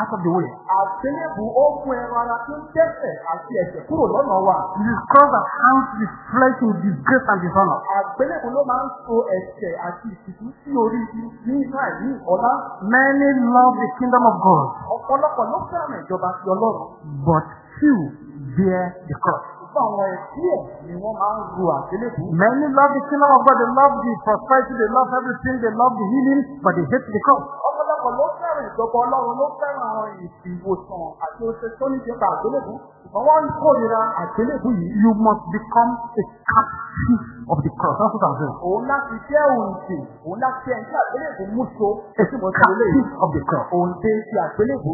out of the way. Àgbélébù ó mú ẹran ara tó ń dẹ́ṣẹ̀ àti ẹ̀ṣẹ̀ kúrò lọ́nà wa. It is cross that hangs the flesh in disgrace and dishonor. Àgbélébù ló máa ń so ẹ̀ṣẹ̀ àti ìtìjú sí orí ní ọ̀la. Many love the kingdom of God, Ọ̀pọ̀lọpọ̀ ló fẹ́ràn ìjọba ti Ọlọ́run. but few bear the cross. Many love the kingdom of God, they love the prosperity, they love everything, they love the healing, but they hate the cross. Ọ̀pọ̀lọpọ̀ ló fẹ́ràn ìjọba Ọlọ́run ló fẹ́ràn àwọn ìwòsàn àti oṣù tó ní ìjọba àgbélébù. Ṣùgbọ́n wọ́n ń kórìíra àgbélébù yìí. You must become a captive of the cross. That's what I'm saying. Òun láti jẹ́. A captive of the cross. Òǹdè ti àgbélébù.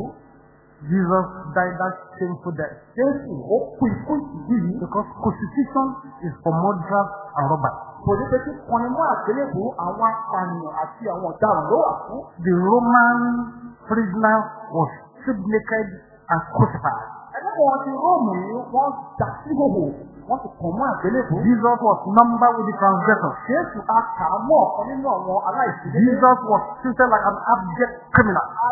Jesus died that shameful death. Jésù ó kú ikú ìtìjú yìí. Because crucifixion is for murderers and robbers. Kò ní pé kí kọni mú àgbélébù àwọn apànìyàn àti àwọn ọ̀daràn ló wà fún. The Roman prisoner was stripped naked and crucified. Ẹgbẹ́ wọn ti Róòmù yìí wọ́n dà sí hòhò, wọ́n ti kàn mú àgbélébù. Jesus was numbered with the transgressors. Jésù a kà á mọ́ ọ̀kan nínú àwọn aláìsílẹ̀. Jesus was treated like an abject criminal. A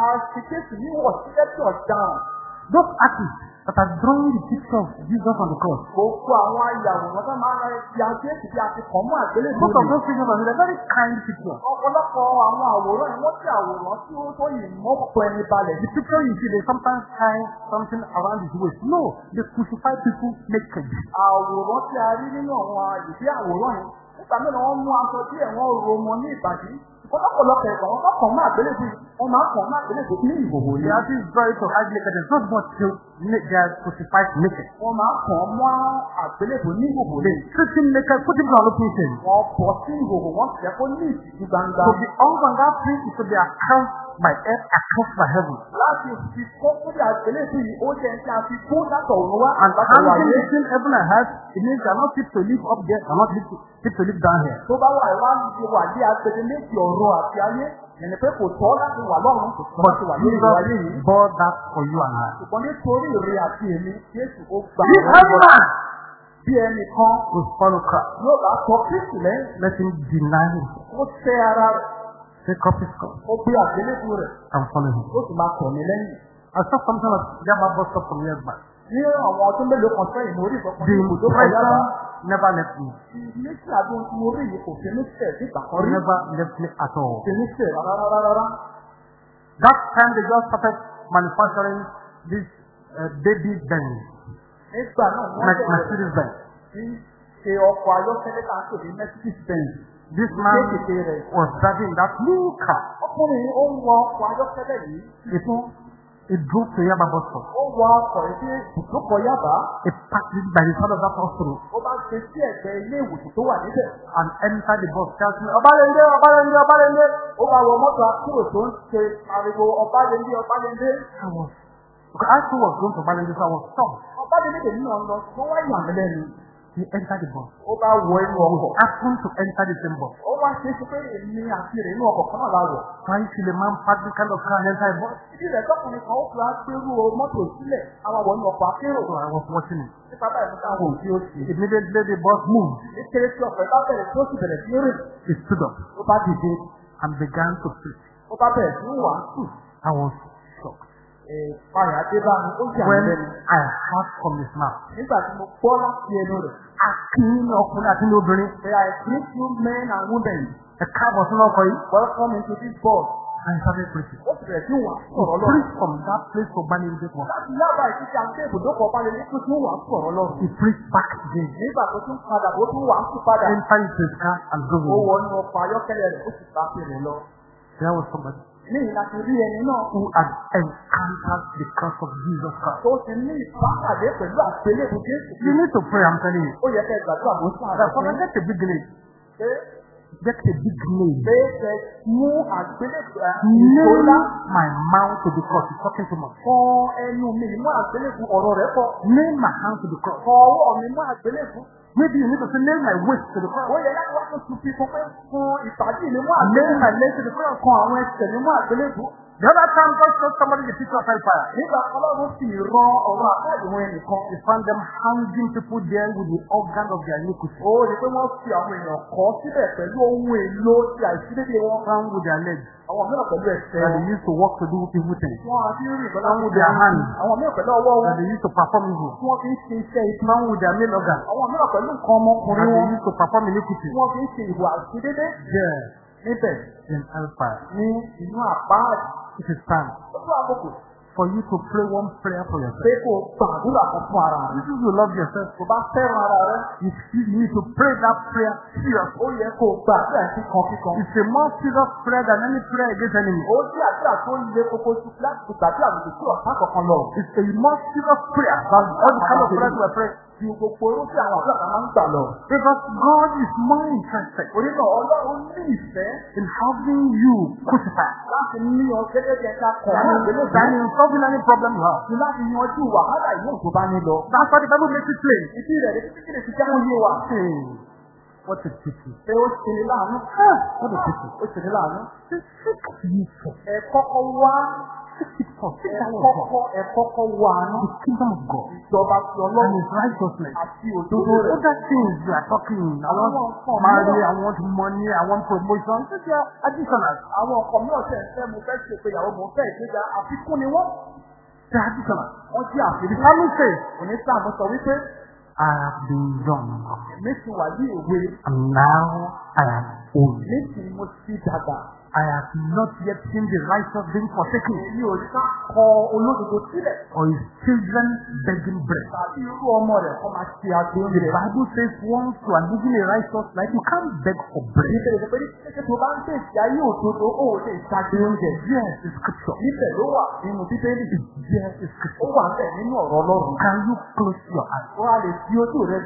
a fi Jésù ní wọ̀ sílẹ̀ tí ọ̀daràn. Those artists that are drawing the picture of Jesus on the cross, Gbogbo àwọn ayàwòrán tó máa ń ẹbí Jésù bí a ti kàn mú àgbélébù. most of ni. those pictures are very kind pictures. Ọ̀pọ̀lọpọ̀ àwọn àwòrán yìí wọ́n ti àwòrán tí ó tó yìí mọ́ pọ̀ ẹni balẹ̀. The picture you see, they sometimes tie something around his waist. No, they crucify people naked. Àwòrán tí a rí nínú àwọn ìdí àwòrán yìí. Nígbà mìíràn wọ́n mú aṣọ díẹ̀ wọ́n ro mọ ní ìbàdí. Ọlọ́pọ̀lọpọ̀ ẹ̀kọ́ wọn kàn máa gbélébùú wọn máa kàn máa gbélébùú ní ìhòòhò They ni. are still very to hide naked. It's not much to make their crucified naked. Wọ́n máa kàn mọ́ àgbélébùú ní ìhòòhò strip him naked, put him on open shame. Wọ́n bọ̀ sí ìhòòhò wọn jẹ́ kó ní ìtìjú gbangba. To be that is to be account by earth, account by heaven. Láti fi kó kúrò àgbélébùú yìí, ó jẹ́ tí a fi kó látọ̀ òun wá And wáyé. between heaven and earth, it means they are not fit to live up there, they are not fit to, live down here. Tó bá wà wá wà ní agbede méjì ọ̀rọ̀ àti ayé, ẹni pé kò tọ́ láti wà lọ́run kò tọ́ láti wà ìwà ayé yìí. bore that for you and I. Ṣùgbọ́n nítorí ìrè àti èmi, Jésù ó ọ̀rọ̀ man bí ẹnìkan will follow Christ, yóò bá tọ́ Kristi lẹ́yìn. let him deny him, Ó tẹ́ ara rẹ̀, take up his cross, ó gbé àgbélébùú rẹ̀, and follow him. ó sì máa tọ̀ mí lẹ́yìn. I saw something years back. Ní àwọn ọdún mélòó kan sẹ́yìn, mo rí ìsọ̀kan The ní ibùdó kan yára. never left me. Àdúgbò tí mo rí yìí kò fi mí sẹ̀ kan rí. Never left me at all. Fi mí sẹ̀ rárá. That time they just started manufacturing this uh, baby Benz, Nígbà náà wọ́n bẹ̀rẹ̀ Mercedes Benz. ṣe ọkọ̀ ayọ́kẹ́lẹ́ a pè ní Mercedes Benz. This man was driving that new car. Ọkùnrin ó ń wọ ọkọ̀ ayọ́kẹ́lẹ́ yìí. It, to Yaba bus stop. Ó wọ ọkọ̀ sí ibùdókọ̀ Yaba. It parked it by the side of that hospital Ó bá gbé sí ẹ̀gbẹ́ ilé ìwòsàn tó wà níbẹ̀. and entered the bus shouting, Obalende, Obalende, Obalende. Ó bá wọ mọ́tò akúrò tó ń ṣe ariwo ọ̀bálẹ́ndé ọ̀bálẹ́ndé. I was, because I too was going to Obalende, so I was stopped. Ọ̀bálẹ́ndé tèmi náà lọ, wọ́n wá yàn mí lẹ́nu. He entered the bus. Ó bá wọ inú ọkọ̀. Happened to enter the same bus. Ó wá ṣe é ṣe pé èmi àti rẹ̀ inú ọkọ̀ kan náà la wọ̀. Why should a man park this kind of car enter a bus? Ìdí rẹ̀ tọkùnrin kan ó fi agbérú mọ́tò sílẹ̀, àwọn wọ̀ ní ọkọ̀ akérò. So I was watching it. Nípa báyìí mo táwọn òbí ó ṣe. Immediately the bus moved. Ní kéré tí ọkọ̀ bẹ̀rẹ̀ tí ó sì bẹ̀rẹ̀ sí rìn. He stood up Ó bá dìde. and began to preach. Ó bá bẹ̀rẹ̀ sí wàásù. I was. Ìpayà dé bá mi, ó yà mí When lẹ́nu. I heard from his mouth, Nígbà tí mo gbọ́ láti ẹnu rẹ̀. Akin ọkùnrin àti ní obìnrin, There are great few men and women. ẹ káàbọ̀ sínú ọkọ̀ yìí. Welcome into this. And he started preaching. Ó bẹ̀rẹ̀ sí wàásù He ọ̀rọ̀ lọ́rùn. preached from that place to Bani this one. Láti yábà ìṣiṣẹ́ àti ibùdókọ̀ ní kó tún wàásù ọ̀rọ̀ lọ́rùn. He preached back again. Nígbà tó tún padà, ó tún wàásù padà. Entered into his car and drove Ó away. wọ inú ọkọ̀ ayọ́kẹ́lẹ́ rẹ̀, ó sì bá fèrè lọ. There was somebody Ní ìlànà rí ẹni náà who had encountered the cross of Jesus Christ. tó ti ní ìbápàdé pẹ̀lú àgbélébùú Jésù. You need to pray, I'm telling you. Ó yẹ kẹ́ gbàdúrà bó fún Father, get a big name. pé Get a big name. Name my mouth to the cross. He's talking rẹ̀ pọ̀. Name my hand to the cross. Maybe you need to say, name my waist to the cross. Ó yẹ láti wá fún pé fún ìpàdé mi mú Name àgbélébùú. my leg to the cross. Kan àwọn ẹsẹ̀ mi mú àgbélébùú. The other time God showed somebody the picture of hellfire. Nígbà ọlọ́run sì rán ọ̀rọ̀ àtàlùwọ̀n ẹnìkan. He found them hanging people there with the organ of their iniquity. Ó rí pé wọ́n fi àwọn èèyàn kọ́ síbẹ̀ pẹ̀lú ohun èlò ti àìsídédé wọn. Found with their legs Àwọn mìíràn pẹ̀lú ẹsẹ̀ that they used to work to do evil things. Wọ́n á fi rìn pẹ̀lú with their hands Àwọn mìíràn pẹ̀lú ọwọ́ wọn. that they used to perform evil. Wọ́n fi ń ṣe iṣẹ́. Found with their male organ Àwọn mìíràn pẹ̀lú nǹkan that ọmọkùnrin they used to perform iniquity. Wọ́n fi ń ṣe ìwà àìsídédé. There Níbẹ̀ in hellfire. ní inú àpáàdì. It is time tó àkókò for you to pray one prayer for yourself. pé o gbàdúrà kan fún ara rẹ̀. If you love yourself, Tó bá fẹ́ràn ara rẹ̀, you you need to pray that prayer seriously. ó yẹ kó gbàdúrà kíkan kíkan. It's a more serious prayer than any prayer against enemy. Ó jẹ́ àdúrà tó le koko sí láti gbàdúrà lòdì sí ọ̀tá kankan lọ. It's a more serious prayer than the kind of prayers we pray. Ju gbogbo orú tí àwọn kan máa ń gbà lọ. Because God is more interested Orí náà Ọlọ́run ní ìfẹ́ in having you crucified láti ní ọ gẹ́gẹ́ bí ẹ̀ka kọ̀ than in, than in solving any problem you have. Ju láti yanjú wàhálà ìlú tó bá ní lọ. That's why the Bible makes it plain. Ìdí rẹ̀ ní kíkì lè fi jẹ́ wọ́n yé wa. What a pity. Pé ó ṣe ní láàánú. What a pity. Ó ṣe ní láàánú. Seek ye first. Ẹ kọ́kọ́ wá. Seek it first. Seek Ẹ that word first. kọ́kọ́ ẹ kọ́kọ́ wá ná. The kingdom of God Ìjọba ti righteousness. àti òdodo rẹ̀. Other things you are talking, I want marry, I want money, I want promotion. These are additional. Àwọn ọkọ̀ tẹ̀ ń fẹ́ mo fẹ́ ṣe pé ìyàwó mo fẹ́ ìgbéga àfikún ni wọ́n. Are additional. Wọ́n jẹ́ àfikún. Says, Òní sáà mo sọ wípé I have been young èmi wà ní ìwé and now I am old. nísìnyí mo ti dàgbà. I have not yet seen the righteous being forsaken, or his children begging bread. The. Bible says once you are living a righteous life, you can't beg for bread. Rẹ̀. Yes, the scripture. Yes, scripture. Can you close your eyes?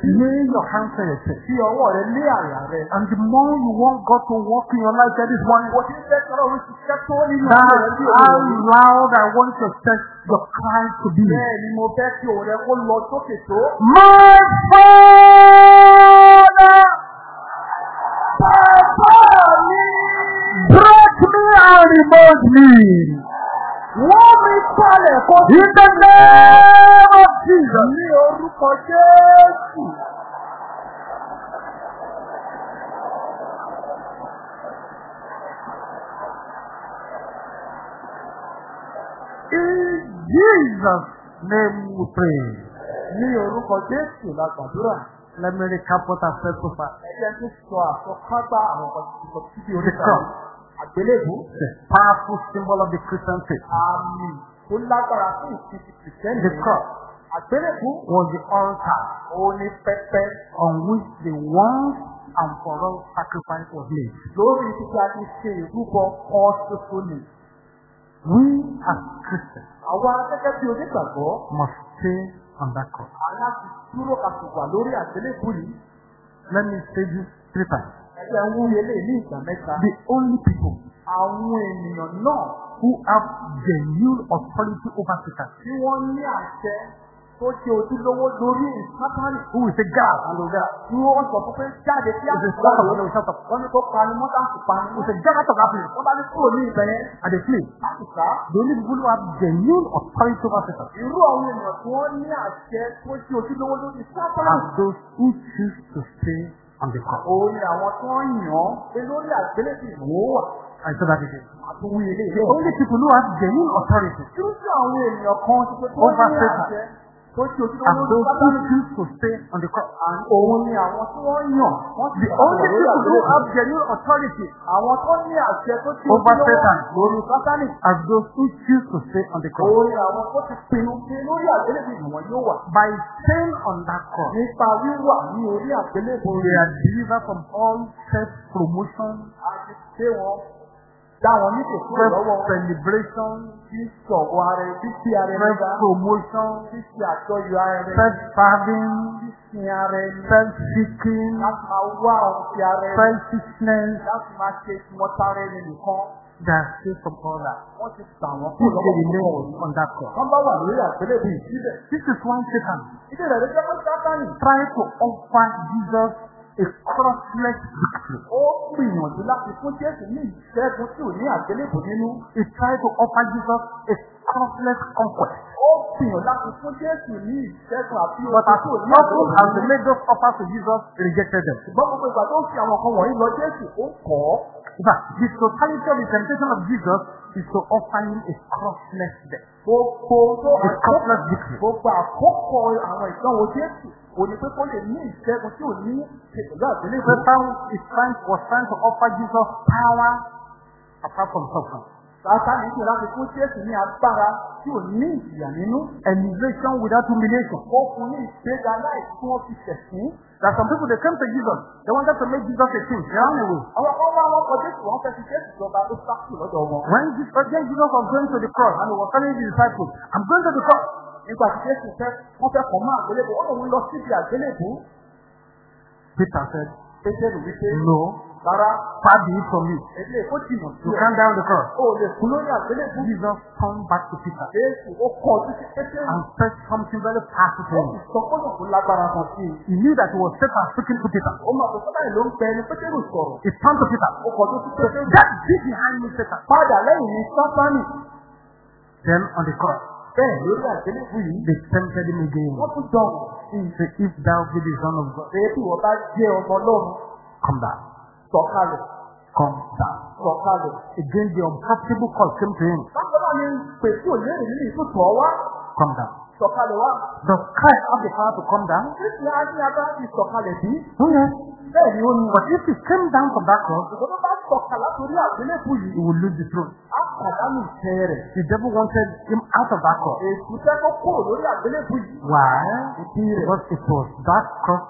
Lay your hands on your chest. Fi ọwọ́ rẹ̀ lé àyà rẹ̀. And the more you want God to work in your life that is one, bí how loud I want your chest, your cry to be. My Father, break me and remove me. In the name of Jesus. Jesus' name we pray. Ní orúkọ Jésù la gbàdúrà. Let me recap what I've said so far. Ẹgbẹ́ tó sọ àsọkágbá àwọn ọkọ̀ tuntun títí The oríta. cross, Àgbélébù. the powerful symbol of the Christian faith. Àmì tó lágbára fún ìsinmi kìrìsìtẹ́nì. The cross Àgbélébù. was the altar Ó ní pẹpẹ on which the once and for all sacrifice was made. lórí títí a ti ṣe ìrúbọ kan ṣoṣo ni. We as Christians Àwa gẹ́gẹ́ bí onígbàgbọ́, must stay on that cross. aláti dúró kàtó wà lórí àgbélébù yìí. Let me say this three times. Ẹgbẹ́ ń wúye lè ní ìgbà mẹ́ta. The only people Àwọn ènìyàn náà who have genuine authority over Satan, tí wọ́n ní àṣẹ tó ṣe ojúlówó lórí ìsátánì who will say, God, and ọ̀gá tí wọ́n sọ fún pé jáde sí when they shut up. wọ́n ní kó pani mọ́tà sí pani out of that place. wọ́n bá ní kúrò ní ibẹ̀ yẹn. And they flee. àtùkà The only people who have genuine authority over Satan. Irú àwọn ènìyàn tí wọ́n ní àṣẹ tó ṣe ojúlówó lórí ìsátánì are those who choose to stay on the cross. òun ni àwọn yàn án pé lórí àgbélébì that The only people who have genuine authority Over Satan. Lórí those who choose to stay on the cross. òun ni àwọn tí wọ́n yàn. Ti The only people who have genuine authority àwọn tó ní àṣẹ tó ṣe Over ojúlówó Satan. lórí sátánì. Are those who choose to stay on the cross. òun ni àwọn tó ti pinnu pé lórí àgbélébì ìwọ̀n yóò wà. By staying on that cross, nípa wíwà ní orí àgbélébì they are delivered from all self-promotion, àti pé wọn dá wọn ní kòkó lọ́wọ́ self-celebration, tí sọ̀wọ́ ara ẹ̀ tí fi ara ẹ̀ nígbà self-promotion, tí fi àjọyọ̀ ara ẹ̀ self-serving, tí fi ara ẹ̀ ní self-seeking, láti máa wá ohun ti ara ẹ̀ selfishness, láti máa ṣe ìmọ̀tara ẹni nìkan. Are saved from all that. wọ́n ti tà wọ́n kúrò lọ́wọ́. remain on that cross. wọ́n bá wà lórí àgbélébì ìsílẹ̀ This is why Satan. Ìdí rẹ̀ ló jẹ́ pé sátánì. Tried to offer Jesus a crossless victory. ó gbìyànjú láti fún Jésù ní ìṣẹ́gun tí ò ní àgbélébù nínú. He tried to offer Jesus a crossless conquest. Ó gbìyànjú láti fún Jésù ní ìṣẹ́gun àti But oṣù as tí ò ní often as they made those offers to Jesus, rejected them. Ṣùgbọ́n gbogbo ìgbà tó ń fi àwọn kan wọ̀nyí lọ Jésù, ó kọ̀ ọ́. In fact, the totality of the temptation of Jesus is to offer him a crossless death. Gbogbo tó A crossless victory. gbogbo àkókò àwọn ìdánwò Jésù kò ní pé kó lè ní ìṣẹ́gun tí ò ní ṣe pẹ̀lú àgbélébù. Satan is trying, was trying to offer Jesus power apart from suffering. Sátánì ṣe láti fún Jésù ní agbára tí ò ní ìjìyà nínú. Elevation without humiliation. Ó fún ní ìgbéga láì tí wọ́n fi ṣẹ̀sín. There are some people, they came to Jesus. They wanted to make Jesus a king. They ran away. Àwọn kan wá wọn kọ Jésù, wọ́n fẹ́ fi Jésù jọba tó sákì. When Jesus, when Jesus was going to the cross and he was telling his disciples, I'm going to the cross. Nígbà tí Jésù fẹ́, wọ́n fẹ́ kàn mọ́ àgbélébù, wọ́n lòun lọ síbi àgbélébù. Peter said, Pétérù wípé No, rárá far be it from you. ó sí You ẹ̀. die on the cross. O lè. Jesus turned back to Peter Jésù ó kọ ojú sí Pétérù. and said something very powerful to Ó him. sì sọ fọ́nà kó lágbára kan sí i. He knew that it was Satan speaking to Peter. Ó máa tó sọ́dá ìlú ń bẹ ẹni Pétérù sọ̀rọ̀. He turned to Peter. Ó kọjú sí Pétérù. Get thee behind me, Satan. Padà lẹ́yìn ní Sátánì. Then on the cross, Bẹ́ẹ̀ lórí àgbélébù yìí. they tempted him again. Wọ́n tún dán. Say, if thou be the son of God, Ṣé bí wọ́n bá jẹ́ ọmọ Ọlọ́run come down. Sọ̀kalẹ̀ Come down. sọ̀kalẹ̀. Again, the unprofitable call came to him. Bákan náà ni pèsè òlérí nínú ìtútù ọwá Come down. sọ̀kalẹ̀ wá. Does Christ have the power to come down? Kristi á ní agbára ti sọ̀kalẹ̀ bí. Oh. Bẹ́ẹ̀ ni ó ní. But if he came down from that cross, tó bá sọ̀kà látòrí àgbélébù he yìí, will lose the throne. á pàdánù ìtẹ́ rẹ̀. The devil wanted him out of that cross. Èsù fẹ́ kó kúrò lórí àgbélébù yìí. Why? Because it was that cross,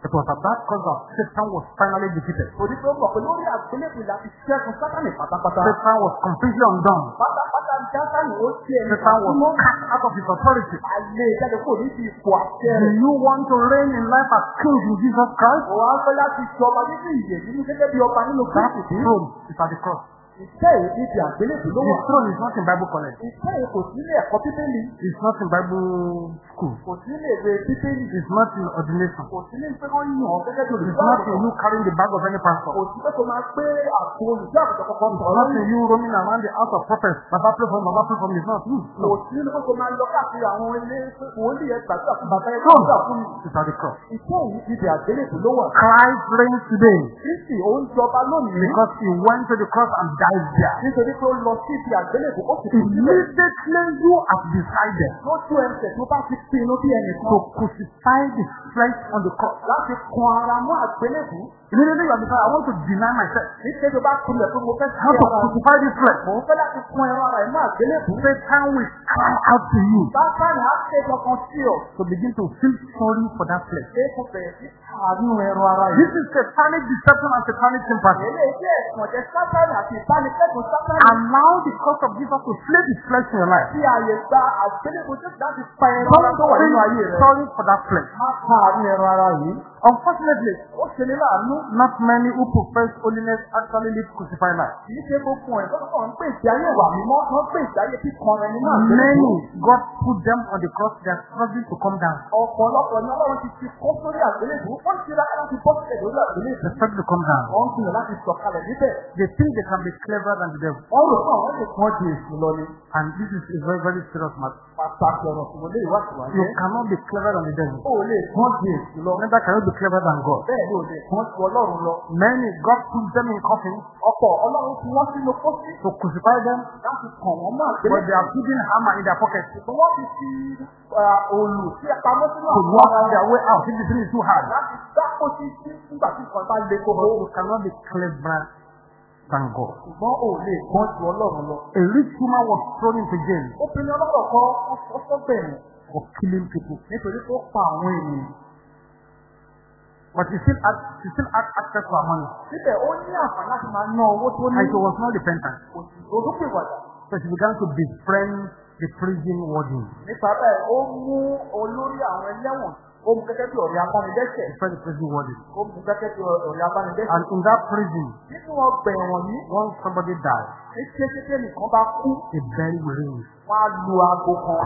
it was at that cross that Satan was finally defeated. Torí pé lórí àgbélébù la fi ṣẹ́gun sátánì pátápátá. Satan was completely undone. Pátápátá sátánì ó ṣe ẹni Satan was cast out of his authority. Alẹ́ ìjáde kò ní fi ipò àṣẹ Do you want to reign in life as king in Jesus Christ? Òun á fẹ́ láti jọba nínú ìyè nínú gẹ́gẹ́ bí ọba nínú That throne is at the cross. Ìtẹ́ yìí ti àgbélébù ló wà. throne is not in Bible college. Yìí kò sí ilé ẹ̀kọ́ bíbélì. It's not in Bible school. Kò sí ilé ìwé bíbélì. It's not in ordination. Kò sí ní pé wọ́n yàn ọ́ gẹ́gẹ́ bí It's not in you carrying the bag of any pastor. Kò sí pé kò máa gbé àpò àbùtọ̀ kankan It's not in you roaming around the house of prophets. Baba pray for me, Baba pray for me. It's not you. Kò sí ní pé kò máa lọ káàkiri àwọn ilé wòlíì ẹ̀ gbàgbà fún bàbá ẹ̀ gbàgbà fún mi. is at the cross. Ìtẹ́ yìí ti di àgbélébù ló wà. Christ reigns today Kristi ó ń jọba lónìí. because he went to the cross and died there. Nítorí pé ó lọ sí ibi àgbélébù ó sì kú síbẹ̀. Immediately you have decided Lójú ẹsẹ̀ tó bá ti pinnu bí ẹnìkan. to crucify the flesh on the cross. Láti kan ara mọ́ àgbélébù. Immediately you have decided, I want to deny myself. Nítorí tó bá kulẹ̀ pé mo fẹ́ sí How to ara mi. crucify this? Mò ń fẹ́ láti kan ẹran ara ẹ̀ mọ́ àgbélébù. Satan will cry out to you Bátánì á ké kankan sí ọ. to begin to feel sorry for that flesh. Ṣé kò bẹ̀rẹ̀ sí àánú ẹran ara yìí? This is satanic deception and satanic sympathy. Eléyìí jẹ́ ẹ̀sùn ọ̀jẹ̀ sátánì àti sátánì. Allow the cross of Jesus to slay the flesh in your life. Tí ààyè gba àgbélébù tó láti pa ẹran ara Don't tó wà nínú ayé feel rẹ̀. sorry for that flesh. Má pa àánú ẹran ara yìí. Unfortunately, Ó ṣe ní láàánú. not many who profess holiness actually live crucified life. Kì í ṣe gbogbo ẹ̀ tó kàn ń pè ìgbé ayé wà mímọ́. Wọ́n pè ìgbé ayé kíkan ẹni náà. Many, God put them on the cross, they are struggling to come down. Ọ̀pọ̀lọpọ̀ ní Ọlọ́run ti fi kó sórí àgbélébù. Wọ́n ti ra láti bọ́ sílẹ̀ lórí àgbélébù. They struggle to come down. Wọ́n ń gbìyànjú láti sọ̀kalẹ̀ níbẹ̀. They think they can be cleverer than the devil. Wọ́n rò fún àwọn lè èsì lọ ni. And this is a very, very serious matter. Pàtàkì ọ̀rọ̀ fún olè ìwádìí wáyé. You cannot be cleverer than the devil. Ó lè kún ọdún èsì lọ. Neither can you be cleverer than God. Bẹ́ẹ̀ ni ò lè kún ọdún Ọlọ́run lọ. Many, God put them in coffins Ọ̀pọ̀ Ọlọ́run fi wọ́n sínú pósí to crucify them, láti kàn wọ́n mọ́ but they are putting hammer in their pocket wọ́n ti fi òòlù sí apamọ́ sínú to àpò walk their wọn. way out if the thing is too hard. Láti dá pósí sí nígbà tí nǹkan bá le. But you cannot be cleverer than God. Ṣùgbọ́n ò lè kún ọdún Ọlọ́run lọ. A rich woman was thrown into jail Obìnrin ọlọ́rọ̀ kan for killing people. nítorí tó pa àwọn ènìyàn. But she still had, she still had access to her money. Síbẹ̀ ó ní àǹfààní láti máa ná owó tó ní And she was not repentant. kò wàdà. So she began to befriend the prison warden. Nípa bẹ́ẹ̀, ó mú olórí àwọn ẹlẹ́wọ̀n, ó mú ọ̀rẹ́ abánidẹ́sẹ̀, the prison warden. ó mú gẹ́gẹ́ bí ọ̀rẹ́ abánidẹ́sẹ̀. And in that prison, Nínú ọgbà ẹ̀wọ̀n yìí, once somebody died, ní kékeré nìkan bá kú, a bell will ring. wọ́n á lu aago kan.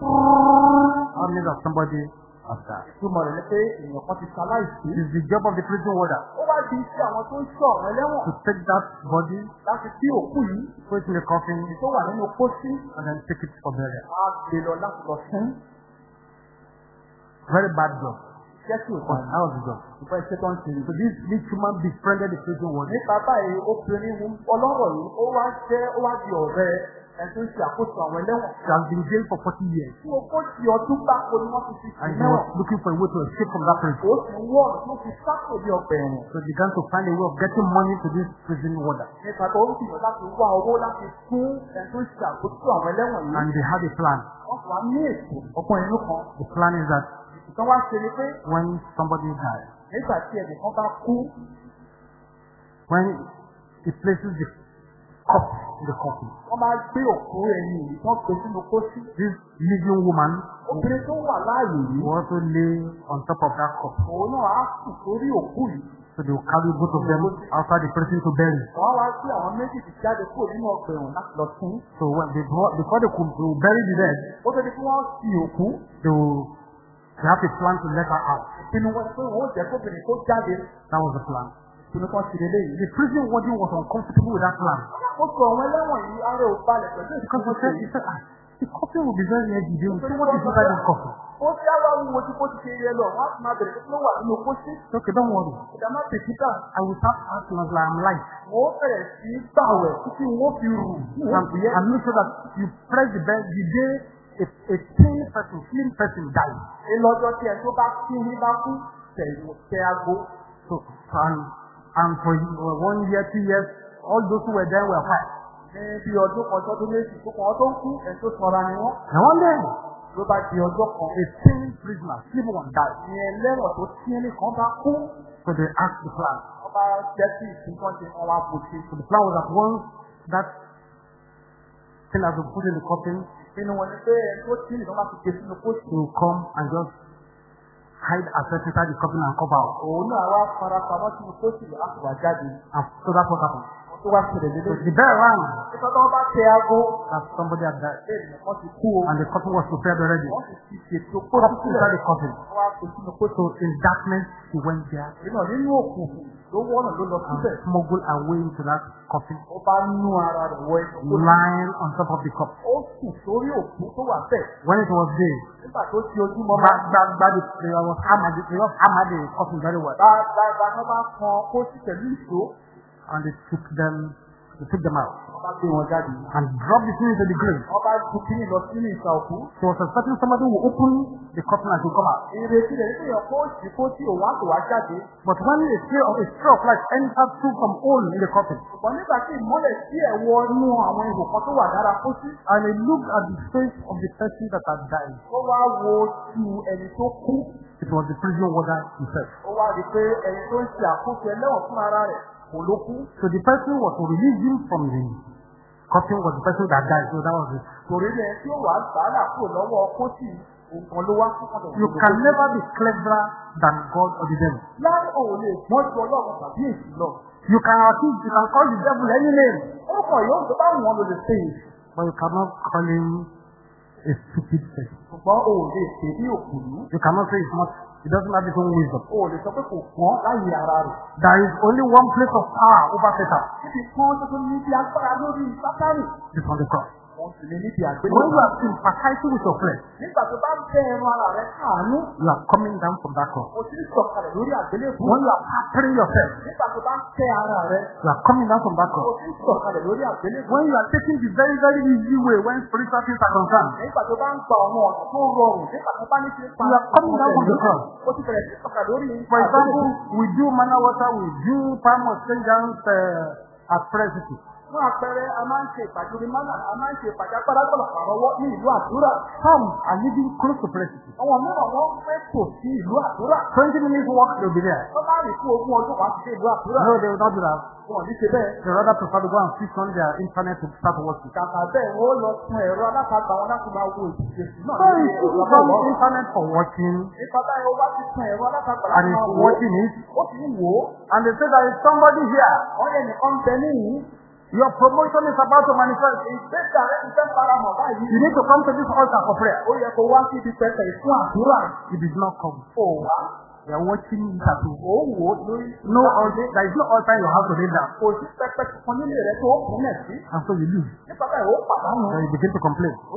How many of somebody has died? Ìtumọ̀ rẹ̀ ni pé èèyàn kan ti ṣaláìsí. It is the job of the prison warder Ó wá di iṣẹ́ àwọn tó ń ṣọ́ àwọn ẹlẹ́wọ̀n to take that body, láti tí òkú yìí put it in the coffin, tó wà nínú pósí, and then take it for burial. á gbé lọ láti lọ fún Very bad job. how was the job? Tó ń ṣe ni. So this rich woman befriended the prison warden. Nípa báyìí, obìnrin mú ọlọ́rọ̀ yìí, ó wá jẹ́ ó wá di ọ̀rẹ́ ń ṣe àkóso àwọn ẹlẹ́wọ̀n. She has been jailed for 40 years. Tí ogójì ọdún gbáko ni wọ́n ti fi And sí she was looking for a way to escape from that prison. Ó ń wọ̀ tó fi sápò ní ọgbà ẹ̀wọ̀n. So she began to find a way of getting money to this prison warder. Nípa tó ń gbìyànjú láti wá owó láti fún ń ṣe àkóso àwọn ẹlẹ́wọ̀n yìí. And they had a plan. Wọ́n wá ní ètò ọgbọ́n inú kan. The plan is that Ìtàn wá ṣe ni pé when somebody dies, nígbà tí ẹnìkan bá kú, when he places the cup in the coffin, wọ́n máa gbé òkú ẹni yìí tán gbé sínú pósí. this living woman Obìnrin tó wà láàyè yìí, will also lay on top of that cup. òun náà á sùn sórí òkú yìí. So they will carry both of them outside the prison to bury. Wọ́n wá gbé àwọn méjèèjì jáde kúrò nínú ọgbà ẹ̀wọ̀n láti lọ sí. So when before, before they could they will bury the dead, Ó tó di kí wọ́n fi òkú. they will they have a plan to let her out. Wọn ni wọ́n ó jẹ́ kóbìnrin kó jáde. That was the plan. Ìpinnu kan ti lélẹ̀ yìí. The prison warden was uncomfortable with that plan. Alákòóso àwọn ẹlẹ́wọ̀n yìí ara ò balẹ̀ pẹ̀lú Because he said, he said, ah, the coffin will be very heavy. They will say, what is inside this coffin? Ó fi àwa wúwo tí kò ti ṣe yẹ lọ, wọ́n á ti máa bẹ̀rẹ̀ pé kí wà nínú pósí. So, okay, don't worry. Ìdàmá pèkítà, I will start acting as like I'm light. wọ́n ó bẹ̀rẹ̀ sí gbàwẹ̀ títí wọ́n fi rù. Wọ́n and make sure that you press the bell the day a, a clean person, clean person dies. Ìlọ́jọ́ tí ẹ̀ tó bá kí ní bá kú, tẹ̀ tẹ aago. So, and And for uh, one year, two years, all those who were there were white. ní bí ọdún kan méjì tó kàn ọ́ tó ń kú ẹ̀ tó sanra ni wọ́n day, ló bá di ọjọ́ kan a thin prisoner, sleeping one died. ní ẹlẹ́wọ̀n tó tí ẹnì kan bá kú So they asked the plan. wọ́n bá jẹ́ sí ìsìnkán ṣe wọn wá kò ṣe. So the plan was that once that thing has been put in the coffin, ìpinnu wọn ni pé tó tí nìkan bá ti ké sínú kóòtù he will come and just hide herself inside the coffin and cover out. òun náà wá fara pamọ́ sínú láti wá jáde And so that's what happened. Tó wá ṣẹlẹ̀ lélẹ̀. the bell rang nípa tó bá tẹ aago that somebody had died. And the coffin was prepared already. wọ́n ti ṣètò inside the coffin. wọ́n in darkness, he went there nínú nínú òkùnkùn ló wọ́nà ló lọ and síbẹ̀ smuggled away into that coffin, ó lying on top of the cup. When it was day, nígbà tó ti bad, they was hammered, the coffin very well. And they took them, they took them out and dropped the thing into the grave. She was expecting somebody who open the coffin and to come out. But when a stray of a stray of light entered through some hole in the coffin, and he looked at the face of the person that had died, it was the prison warder himself. ó. So the person was released him from the coffin was the person that died. So that was it. ọ̀dọ̀ You can never be cleverer than God or the devil. You can accuse, you can call the devil any name, but you cannot call him a stupid person. You cannot say it's not, he doesn't have his own wisdom. o ò lè sọ pé kò pọ́n láyé ara rẹ̀. There is only one place of power over Satan. níbi kan tó ní bí agbára lórí sátánì. It's on the cross. When you are sympathizing with your flesh, nígbà you are coming down from that fún. When you are pampering yourself, you are coming down from that fún. When you are taking the very, very easy way when spiritual things are concerned. You are coming down from the lórí For example, we do manna water, we do palm of strangers uh, at presbytery. Fún àpẹẹrẹ a máa ń ṣe ìpàdé orí mánà a máa ń ṣe ìpàdé agbára gbọ́dọ̀ àrọ́wọ́ ní ìlú àdúrà. Some are living close to presbytery. àwọn mìíràn wọ́n fẹ́ tò sí ìlú àdúrà. 20 minutes walk, they'll be there. wọ́n bá rí fún ogún ọdún wá sí ìlú àdúrà. No, they will not do that. wọn ní ṣe bẹ́ẹ̀. They rather prefer to go and switch on their internet to start working. kàkà bẹ́ẹ̀ wọ́n lọ sun ẹ̀rọ alátagbà wọn láti máa wo ìṣèṣì náà So if you come internet for watching ti ẹ̀rọ alátagbà and láti is máa wo watching it, ó sì ń wò ó. and they say there is somebody here, yẹ nìkan bẹ. Your promotion is about to manifest. báyìí. You need to come to this altar for prayer. ó yẹ kó wá sí ibi pẹpẹ ìfún àdúrà. It did not come. ó wá. They are watching at home. ó wò ó lórí. No altar, there is no altar in your house to lay down. kò sí pẹpẹ kan nílé rẹ tó kúnlẹ̀ sí. And so you lose. nípa báyìí ó pàdánù. Then you begin to complain. ó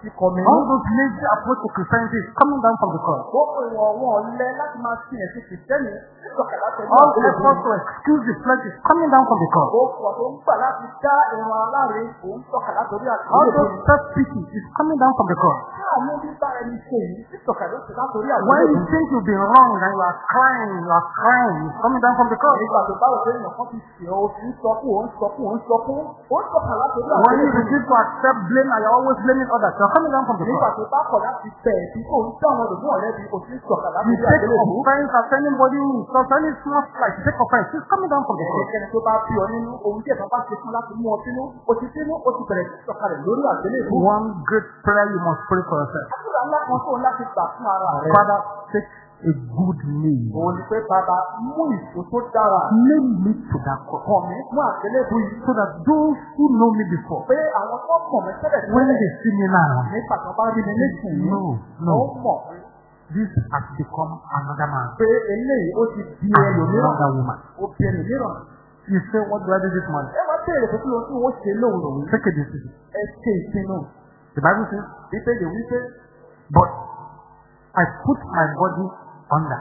sí kọ́mi. All those lazy approach to Christianity is coming down from the cross. Gbogbo ìwọ̀n wọn lẹ láti máa sin ẹ̀sìn kìrìsìtẹ́nì nígbàkàlá tẹ̀lé All efforts to excuse the flesh is coming down from the cross. Gbogbo ọ̀tọ̀ ń gbà láti dá ìran aláre òun tọ́kàlá torí All those self-pity is coming down from the cross. Tí àwọn bíbá ẹni ṣe yìí títọ̀kàlá ti látòrí When you think you've been wrong and you are crying, you are crying, it's coming down from the cross. Nígbà tó bá òṣèré èèyàn kan ti ṣe ọ́ sí sọkún òun sọkún òun sọkún òun tọ́kàlá torí When you begin to accept blame and you're always blaming others, you're coming down from the Nígbà cross. tó bá kọ̀ láti tẹ̀ ẹ̀bí kò ń tẹ́ àwọn òdòdó ọ̀lẹ́bí kò sí tọ́kàlá You torí take àgbélébùú. offense at anybody who insults any small slight, you take offense, it's coming down from the cross. Ẹnikẹ́ni tó bá bí ọ nínú ohun tí ẹ̀fọn bá ṣe fún láti mú ọ sínú, o ti sínú, o ti bẹ̀rẹ̀ sí sọ̀kalẹ̀ lórí àgbélébùú. One great prayer you must pray for yourself. Àdúrà ńlá kan tó ń láti gbà fún ara rẹ̀. Father, take a good name. Òun ni pé bàbá mú ìṣó tó dára Name me to that cross. kàn mí fún àgbélébùú yìí. So that those who know me before, Pé àwọn tó mọ̀ mí tẹ́lẹ̀ when tẹ́lẹ̀ they see me now, nípa tó bá rí mi nísìnyí, no, ó no, mọ̀ pé this has become another man, pé eléyìí ó ti di ẹlòmíràn. another woman. Ó di ẹlòmíràn. You say, what do I do this morning? Ẹ wá béèrè pé kí ló wọ́n ṣe lóhùn lòun. Take a decision. Ẹ ṣe ìpinnu. The Bible says, Bíbélì wípé but I put my body under.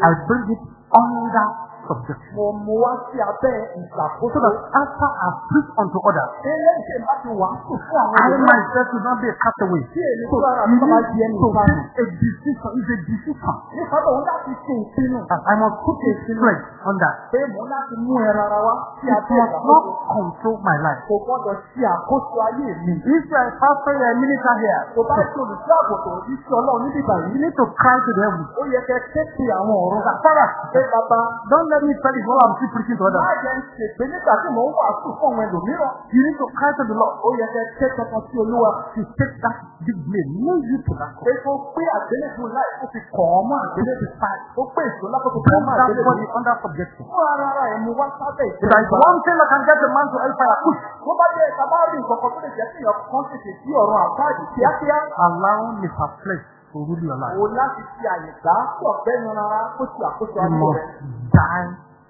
I bring it under subjection. Mo mú wá sí abẹ́ So that after I preach unto others, Ilé ìṣe bá ti wàásù fún àwọn I myself will not be a castaway. Tí èmi So tó ara you mi di a decision. It's a decision. Nípa láti ṣe ìpinnu. I must put a strength on that. Pé mò ń láti mú ẹran ara wá sí It must not control my life. Kò gbọ́dọ̀ ṣe àkóso ayé mi. If you a pastor, you a minister here, Kò bá ṣe olùṣọ́ àgùntàn òjíṣẹ́ Ọlọ́run níbi you need to cry to the heavens. Ó yẹ kẹ́ àwọn bàbá don't let me tell you what I'm still preaching to others. You need to cry to the Lord Ó yẹ kẹ́ ké kankan sí Olúwa. to take that big blame, move you to that cross. kó gbé àgbélébùú láì kó fi kàn án mọ́ àgbélébùú sáì. Ó gbé èso lákòókò kàn Bring án mọ́ that àgbélébùú. body under subjection. If there is one thing that can get a man to hellfire, push. Allow Mr. Flesh to rule your life. O láti fi àyè gbà kí ọ̀gbẹ́ni rárá kó ṣe àkóso You ayé must rẹ̀. die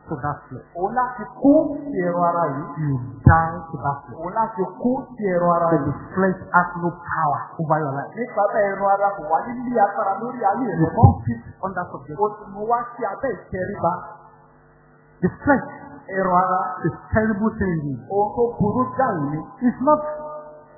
to that flesh. O láti kú sí ẹran ara yìí. You die to that flesh. O láti kú sí ẹran ara So yìí. the flesh has no power over your life. Nípa bẹ́ẹ̀ ẹran ara kò wá nílé agbára lórí ayé You rẹ̀ mọ́. must sit under subjection. O sì mú wá sí abẹ́ ìtẹríba. The flesh Ẹran ara is terrible thing ohun tó burú jáì ni. It's not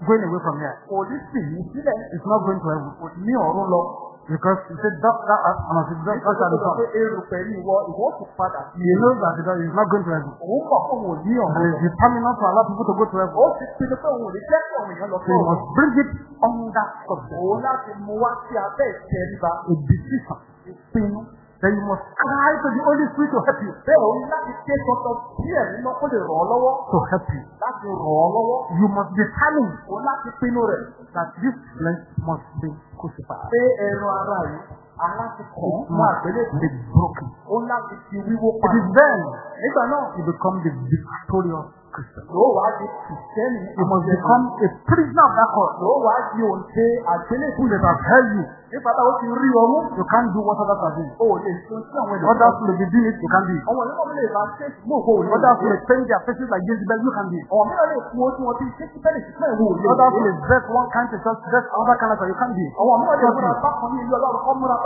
going away from here. Kò ní sì ní sílẹ̀. It's not going to heaven. Kò ní ọ̀run lọ. Because he said, doctor, and I said, doctor, pé come. èrò pẹ̀lú ìwọ ìwọ kò padà sí He knows that he's not going to heaven. Òun mọ̀ fún òun ní ọ̀run to allow people to go to heaven. Ó ti pinnu pé òun ò ní jẹ́ kí àwọn èèyàn lọ So fún you òun. must bring it under subjection. Òun láti mú wá sí abẹ́ ìtẹríba. A decision. Ìpinnu. Then you must cry to the Holy Spirit to help you. Bẹ́ẹ̀ òun láti ké sọ́tọ̀ sí ẹ̀mí náà kó lè ràn ọ́ lọ́wọ́. To help you. Láti ràn ọ́ lọ́wọ́. You must determine Òun láti pinnu rẹ̀. that this flesh must be crucified. Pé ẹran ara yìí, mọ́ must àgbélébùú. be broken. Òun láti fi wíwó It is then Nígbà náà, you become the victorious Christian. yóò wá di kìsẹ́nì. You must become a prisoner of that cross. Yóò wá di òǹtẹ̀ àgbélébùú That has held you. Nípa táwọn ti rí ọmú. You can't do what others are doing. O lè sun sí àwọn ènìyàn. Others may be doing it, you can't do it. Àwọn ènìyàn mi lè bá ṣe mú òkú òní. Others may paint their faces like Jezebel, you can do it. Àwọn mìíràn lè fún ojú wọn bí sì fún ìwò òní. Others may dress one kind of dress another kind of you can't do it. Àwọn mìíràn lè Trust múra bákan ní ilé ọlọ́run kọ́ múra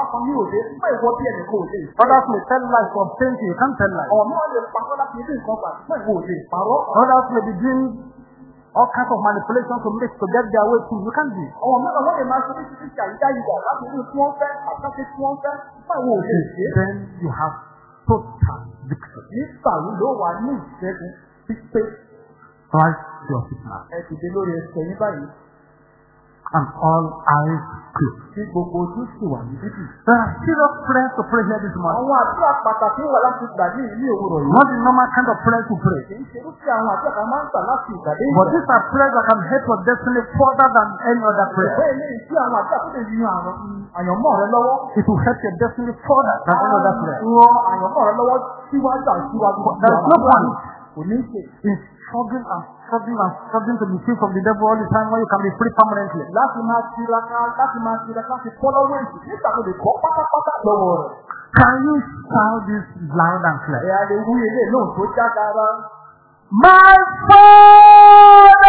Others may tell lies from painting, you can't tell lies. Others may be doing all kinds of manipulations to make to get their way through. You can't do mìíràn wọ́n lè máa ṣe oríṣiríṣi àyíká ìgbà láti rí tí wọ́n fẹ́ tí. Then you have total victory. Nígbà yìí ló wà ní ìṣẹ́gun pípé. Your báyìí. And all eyes Tí gbogbo ojú sì wà ní dídì. There are serious prayers to pray here this morning. Àwọn àdúrà pàtàkì wà láti gbà ní ilé òwúrọ̀ yìí. Not the normal kind of prayer to pray. Kì í ṣe irúfẹ́ àwọn àdúrà kan máa ń gbà láti ìgbàdé But these are prayers that can help your destiny further than any other prayer. Bẹ́ẹ̀ ni ìdí àwọn àdúrà tó lè yan àwọn àyànmọ́ rẹ lọ́wọ́. It will help your destiny further than any other prayer. Ran àyànmọ́ rẹ lọ́wọ́ síwájú àti síwájú. There is no point Kò ní ṣe. in struggling and struggling and struggling to be free from the devil all the time when you can be free permanently. Láti máa tiraka láti máa tiraka fọ́ lọ́wọ́ èsì nígbà tó lè kọ́ pátápátá lọ́wọ́ rẹ̀. Can you shout this loud and clear? Ẹ̀yà lè wú ilé náà tó já dára. My Father!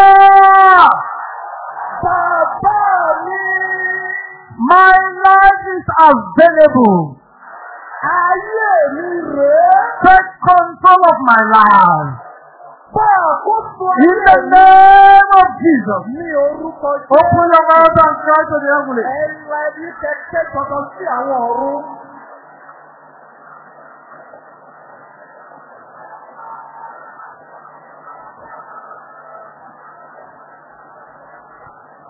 Bàbá mi! My life is available. Ayé mi rèé! Take control of my life. Bá àkóso In the name of Jesus. ní orúkọ Open your mouth and cry to the heavenly. Ẹ̀la ẹbí kẹ̀kẹ́ tọ̀tọ̀ sí àwọn ọ̀run.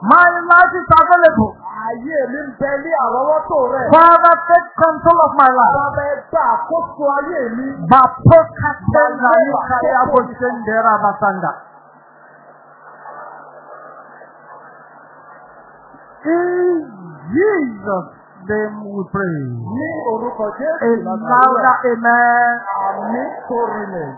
My life is available. Ayé mi ń bẹ ní àrọ́wọ́tò rẹ̀. Father, take control of my life. Bàbá ẹ gba àkóso ayé mi. Bapokatela nikaya bosendera basanda. In Jesus' name we pray. Ní orúkọ A Jésù louder amen. Àmì kórìlẹ̀.